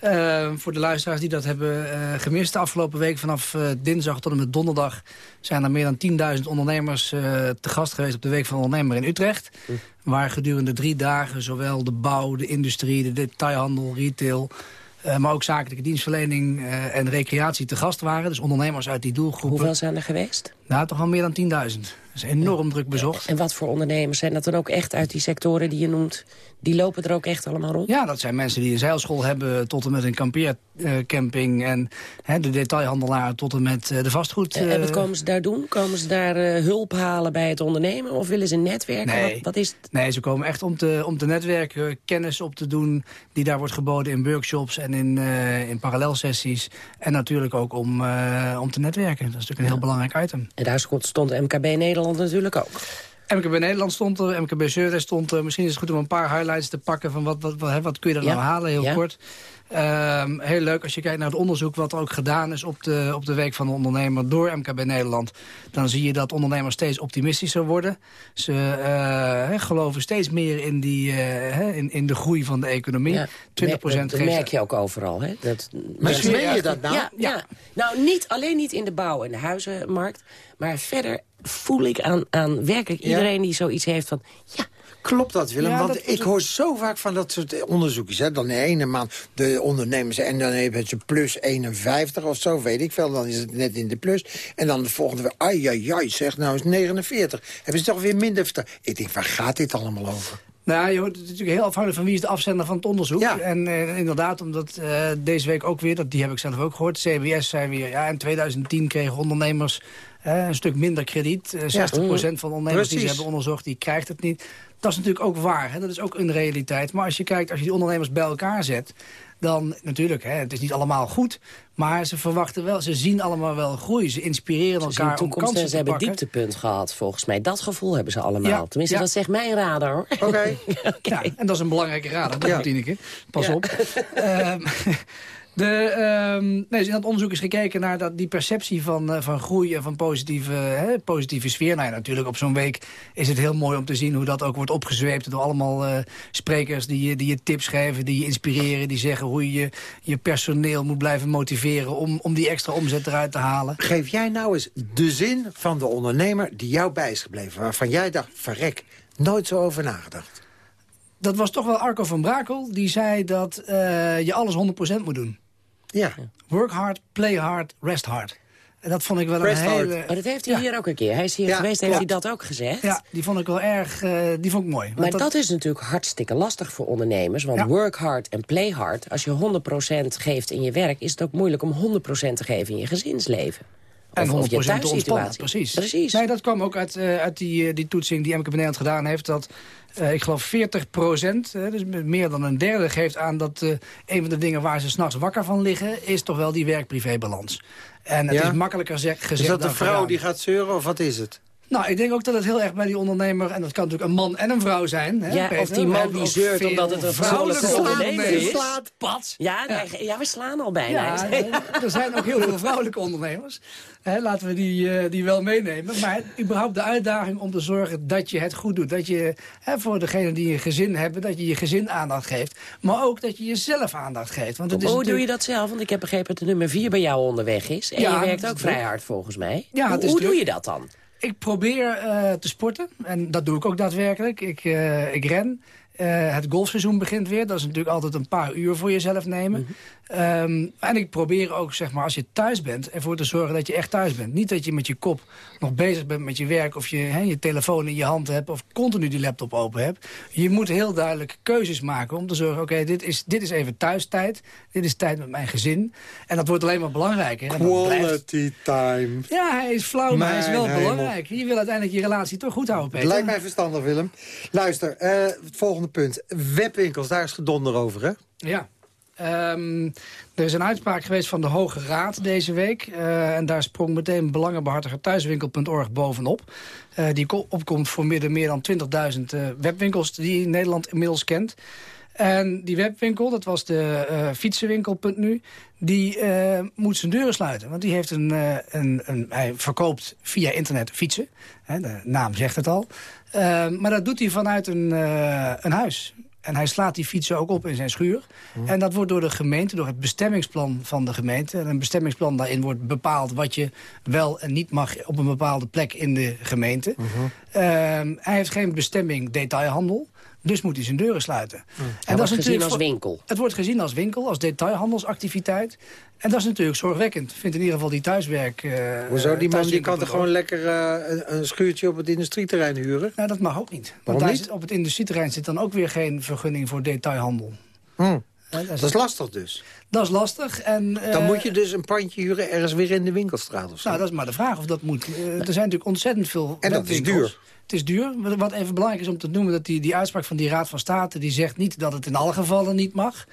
Eh, voor de luisteraars die dat hebben eh, gemist de afgelopen week... vanaf eh, dinsdag tot en met donderdag... zijn er meer dan 10.000 ondernemers eh, te gast geweest... op de Week van de Ondernemer in Utrecht. Waar gedurende drie dagen zowel de bouw, de industrie... de detailhandel, retail... maar ook zakelijke dienstverlening en recreatie te gast waren. Dus ondernemers uit die doelgroepen. Hoeveel zijn er geweest? Nou, toch al meer dan 10.000. Dat is enorm druk bezocht. En wat voor ondernemers zijn dat dan ook echt uit die sectoren die je noemt? Die lopen er ook echt allemaal rond? Ja, dat zijn mensen die een zeilschool hebben tot en met een kampeercamping. en hè, de detailhandelaar tot en met eh, de vastgoed. Eh, en wat eh, komen ze daar doen? Komen ze daar hulp halen bij het ondernemen? Of willen ze netwerken? Nee. Wat, wat is het? Nee, ze komen echt om te, om te netwerken, kennis op te doen... die daar wordt geboden in workshops en in, in parallelsessies. En natuurlijk ook om, om te netwerken. Dat is natuurlijk een heel belangrijk item. En daar stond MKB Nederland natuurlijk ook. MKB Nederland stond er, MKB Service stond er. Misschien is het goed om een paar highlights te pakken... van wat, wat, wat, wat kun je er Ja. nou halen, heel Ja. kort. Ehm, heel leuk als je kijkt naar het onderzoek wat er ook gedaan is... op de, op de Week van de Ondernemer door MKB Nederland. Dan zie je dat ondernemers steeds optimistischer worden. Ze eh, hè, geloven steeds meer in, die, eh, hè, in, in de groei van de economie. Ja, 20% dat, dat geeft... merk je ook overal. Hè? Dat, Maar meen je dat nou? Ja, ja. nou niet, alleen niet in de bouw- en de huizenmarkt. Maar verder voel ik aan, aan werkelijk Ja. iedereen die zoiets heeft van... ja, Klopt dat, Willem? Ja, Want dat- ik hoor zo vaak van dat soort onderzoekjes. Hè? Dan de ene maand de ondernemers en dan hebben ze plus 51 of zo, weet ik veel. Dan is het net in de plus. En dan de volgende week, ai, ai, ai, zeg, nou is 49. Hebben ze toch weer minder verteld. Ik denk, waar gaat dit allemaal over? Nou, je hoort, het is natuurlijk heel afhankelijk van wie is de afzender van het onderzoek. Ja. En eh, inderdaad, omdat eh, deze week ook weer, dat, die heb ik zelf ook gehoord... CBS zei weer, ja, in 2010 kregen ondernemers Eh, een stuk minder krediet. Eh, 60% van de ondernemers die ze hebben onderzocht, die krijgt het niet. Dat is natuurlijk ook waar. Hè? Dat is ook een realiteit. Maar als je kijkt, als je die ondernemers bij elkaar zet... dan natuurlijk, hè, het is niet allemaal goed... maar ze verwachten wel, ze zien allemaal wel groei. Ze inspireren Ze elkaar om toekomst en kansen ze te hebben pakken. dieptepunt gehad, volgens mij. Dat gevoel hebben ze allemaal. Ja, Tenminste, ja. dat zegt mijn radar, hoor. Oké. Ja, en dat is een belangrijke raad, dat Ja. Tineke. Pas Ja. op. Ehm, de, ehm, nee, in dat onderzoek is gekeken naar dat, die perceptie van, eh, van groei en van positieve, hè, positieve sfeer. Nou ja, natuurlijk op zo'n week is het heel mooi om te zien hoe dat ook wordt opgezweept door allemaal eh, sprekers die je, die je tips geven, die je inspireren, die zeggen hoe je je personeel moet blijven motiveren om, om die extra omzet eruit te halen. Geef jij nou eens de zin van de ondernemer die jou bij is gebleven... waarvan jij dacht, verrek, nooit zo over nagedacht. Dat was toch wel Arco van Brakel, die zei dat eh, je alles 100% moet doen. Ja. Work hard, play hard, rest hard. En dat vond ik wel Rest een hard. hele... Maar dat heeft hij Ja. hier ook een keer. Hij is hier Ja, geweest, heeft klopt. hij dat ook gezegd. Ja, die vond ik wel erg, eh, die vond ik mooi. Maar dat is natuurlijk hartstikke lastig voor ondernemers. Want Ja. work hard en play hard. Als je 100% geeft in je werk... is het ook moeilijk om 100% te geven in je gezinsleven. En 100% Of, je thuissituatie. precies. Precies. Nee, dat kwam ook uit, eh, uit die, eh, die toetsing die MKB Nederland gedaan heeft. Dat, eh, ik geloof 40 procent, dus meer dan een derde, geeft aan dat eh, een van de dingen waar ze s'nachts wakker van liggen... is toch wel die werk-privé-balans. En het Ja? is makkelijker zeg, gezegd Is dat dan een vrouw gedaan. die gaat zeuren of wat is het? Nou, ik denk ook dat het heel erg bij die ondernemer... en dat kan natuurlijk een man en een vrouw zijn. Hè, Ja, Peter? of die man die zeurt omdat het een vrouwelijke ondernemer is. Slaat, pats. Ja, nee, ja, we slaan al bijna. Ja, er zijn ook heel veel vrouwelijke ondernemers. Hè, laten we die, eh, die wel meenemen. Maar überhaupt de uitdaging om te zorgen dat je het goed doet. Dat je hè, voor degenen die een gezin hebben, dat je je gezin aandacht geeft. Maar ook dat je jezelf aandacht geeft. Want het is Hoe doe je dat zelf? Want ik heb begrepen dat de nummer 4 bij jou onderweg is. En Ja, je werkt ook vrij hard volgens mij. Ja, hoe het is hoe druk. doe je dat dan? Ik probeer eh, te sporten. En dat doe ik ook daadwerkelijk. Ik, eh, ik ren. Eh, het golfseizoen begint weer. Dat is natuurlijk altijd een paar uur voor jezelf nemen. Ehm, en ik probeer ook, zeg maar, als je thuis bent... ervoor te zorgen dat je echt thuis bent. Niet dat je met je kop nog bezig bent met je werk... of je hè, je telefoon in je hand hebt... of continu die laptop open hebt. Je moet heel duidelijk keuzes maken om te zorgen... oké, dit, is, dit is even thuistijd. Dit is tijd met mijn gezin. En dat wordt alleen maar belangrijker. Quality time. ja, hij is flauw, maar hij is wel hemel. belangrijk. Je wil uiteindelijk je relatie toch goed houden, Peter. lijkt mij verstandig, Willem. Luister, eh, het volgende punt. Webwinkels, daar is gedonder over, hè? Ja. Ehm, er is een uitspraak geweest van de Hoge Raad deze week. eh, en daar sprong meteen belangenbehartiger thuiswinkel.org bovenop. Eh, die ko- opkomt voor meer dan 20.000 eh, webwinkels die Nederland inmiddels kent. En die webwinkel, dat was de eh fietsenwinkel.nu... die eh, moet zijn deuren sluiten. Want die heeft een, eh, een, een... Hij verkoopt via internet fietsen. Hè, de naam zegt het al. Maar dat doet hij vanuit een, een huis. En hij slaat die fietsen ook op in zijn schuur. En dat wordt door de gemeente, door het bestemmingsplan van de gemeente... en een bestemmingsplan daarin wordt bepaald... wat je wel en niet mag op een bepaalde plek in de gemeente. Ehm, hij heeft geen bestemming detailhandel. Dus moet hij zijn deuren sluiten. En Hij wordt gezien natuurlijk als voor- winkel. Het wordt gezien als winkel, als detailhandelsactiviteit. En dat is natuurlijk zorgwekkend. Vindt in ieder geval die thuiswerk... eh, Hoezo? Die man die kan toch gewoon lekker eh, een, een schuurtje op het industrieterrein huren? Nou, dat mag ook niet. Want daar niet? Zit, op het industrieterrein zit dan ook weer geen vergunning voor detailhandel. Hm. Dat is lastig dus. Dat is lastig. En, Dan eh, moet je dus een pandje huren ergens weer in de winkelstraat of zo. Nou, dat is maar de vraag of dat moet. Eh, er zijn natuurlijk ontzettend veel En dat is duur. Het is duur. Wat- Wat even belangrijk is om te noemen... dat die, die uitspraak van die Raad van State... die zegt niet dat het in alle gevallen niet mag...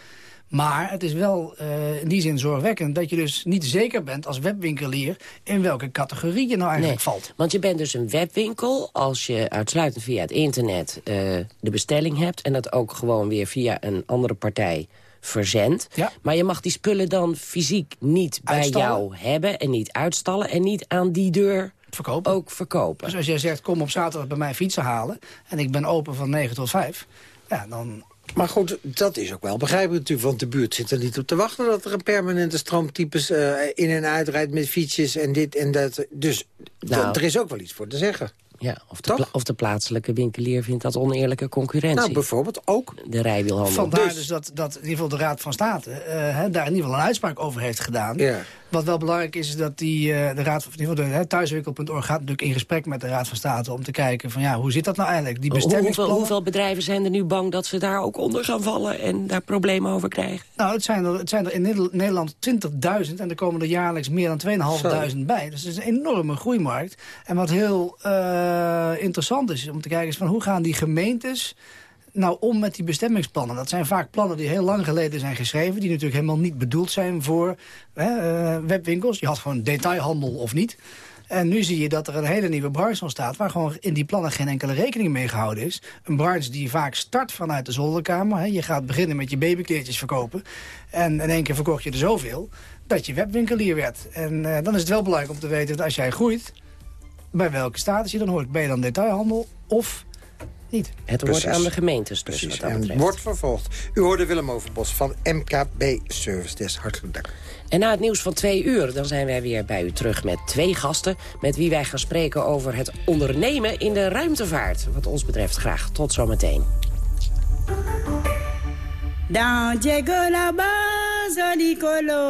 Maar het is wel eh, in die zin zorgwekkend dat je dus niet zeker bent als webwinkelier in welke categorie je nou eigenlijk valt. Want je bent dus een webwinkel als je uitsluitend via het internet eh, de bestelling hebt... en dat ook gewoon weer via een andere partij verzendt. Ja. Maar je mag die spullen dan fysiek niet bij Uitstallen. jou hebben... en niet uitstallen en niet aan die deur Verkopen. ook verkopen. Dus als jij zegt, kom op zaterdag bij mij fietsen halen... en ik ben open van 9 tot 5, ja, dan... Maar goed, dat is ook wel begrijpelijk natuurlijk. Want de buurt zit er niet op te wachten... dat er een permanente stroomtypes eh, in en uitrijdt met fietsjes en dit en dat. Dus Nou. er is ook wel iets voor te zeggen. Ja, of de, of de plaatselijke winkelier vindt dat oneerlijke concurrentie. Nou, bijvoorbeeld ook. De rijwielhandel. Vandaar dus, dat, dat in ieder geval de Raad van State eh, hè, daar in ieder geval een uitspraak over heeft gedaan. Ja. Wat wel belangrijk is, is dat die, eh, de Raad van in ieder geval de, hè, thuiswinkel.org gaat natuurlijk in gesprek met de Raad van State om te kijken van ja, hoe zit dat nou eigenlijk? Die Hoe- hoeveel, bestemmingsplannen. hoeveel bedrijven zijn er nu bang dat ze daar ook onder gaan vallen... en daar problemen over krijgen? Nou, het zijn er, het zijn er in Nederland- Nederland 20.000 en er komen er jaarlijks meer dan 2.500 bij. Dus het is een enorme groeimarkt. En wat heel eh, interessant is om te kijken is van hoe gaan die gemeentes nou om met die bestemmingsplannen? Dat zijn vaak plannen die heel lang geleden zijn geschreven... die natuurlijk helemaal niet bedoeld zijn voor eh, webwinkels. Je had gewoon detailhandel of niet. En nu zie je dat er een hele nieuwe branche ontstaat... waar gewoon in die plannen geen enkele rekening mee gehouden is. Een branche die vaak start vanuit de zolderkamer. Je gaat beginnen met je babykleertjes verkopen. En in één keer verkocht je er zoveel dat je webwinkelier werd. En eh, dan is het wel belangrijk om te weten dat als jij groeit... bij welke status je dan hoort. Ben je dan detailhandel of niet? Het wordt aan de gemeentes dus, Precies, wat dat en wordt vervolgd. U hoorde Willem Overbos van MKB Service Desk. Hartelijk dank. En na het nieuws van twee uur dan zijn wij weer bij u terug met twee gasten... met wie wij gaan spreken over het ondernemen in de ruimtevaart. Wat ons betreft graag. Tot zometeen. Diego la.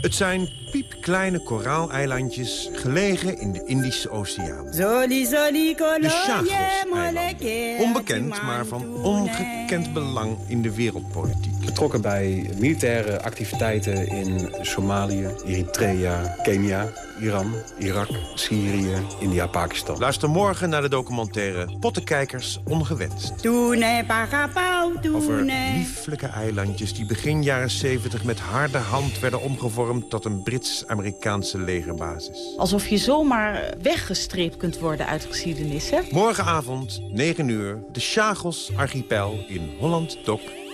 Het zijn piepkleine koraaleilandjes gelegen in de Indische Oceaan. De Chagos-eilanden. Onbekend, maar van ongekend belang in de wereldpolitiek. Betrokken bij militaire activiteiten in Somalië, Eritrea, Kenia, Iran, Irak, Syrië, India, Pakistan. Luister morgen naar de documentaire Pottenkijkers Ongewenst. Over lieflijke eilandjes die begin jaren 70 met harde hand werden omgevormd tot een Brits-Amerikaanse legerbasis. Alsof je zomaar weggestreept kunt worden uit geschiedenis, hè? Morgenavond, 9 uur, de Chagos Archipel in Holland Doc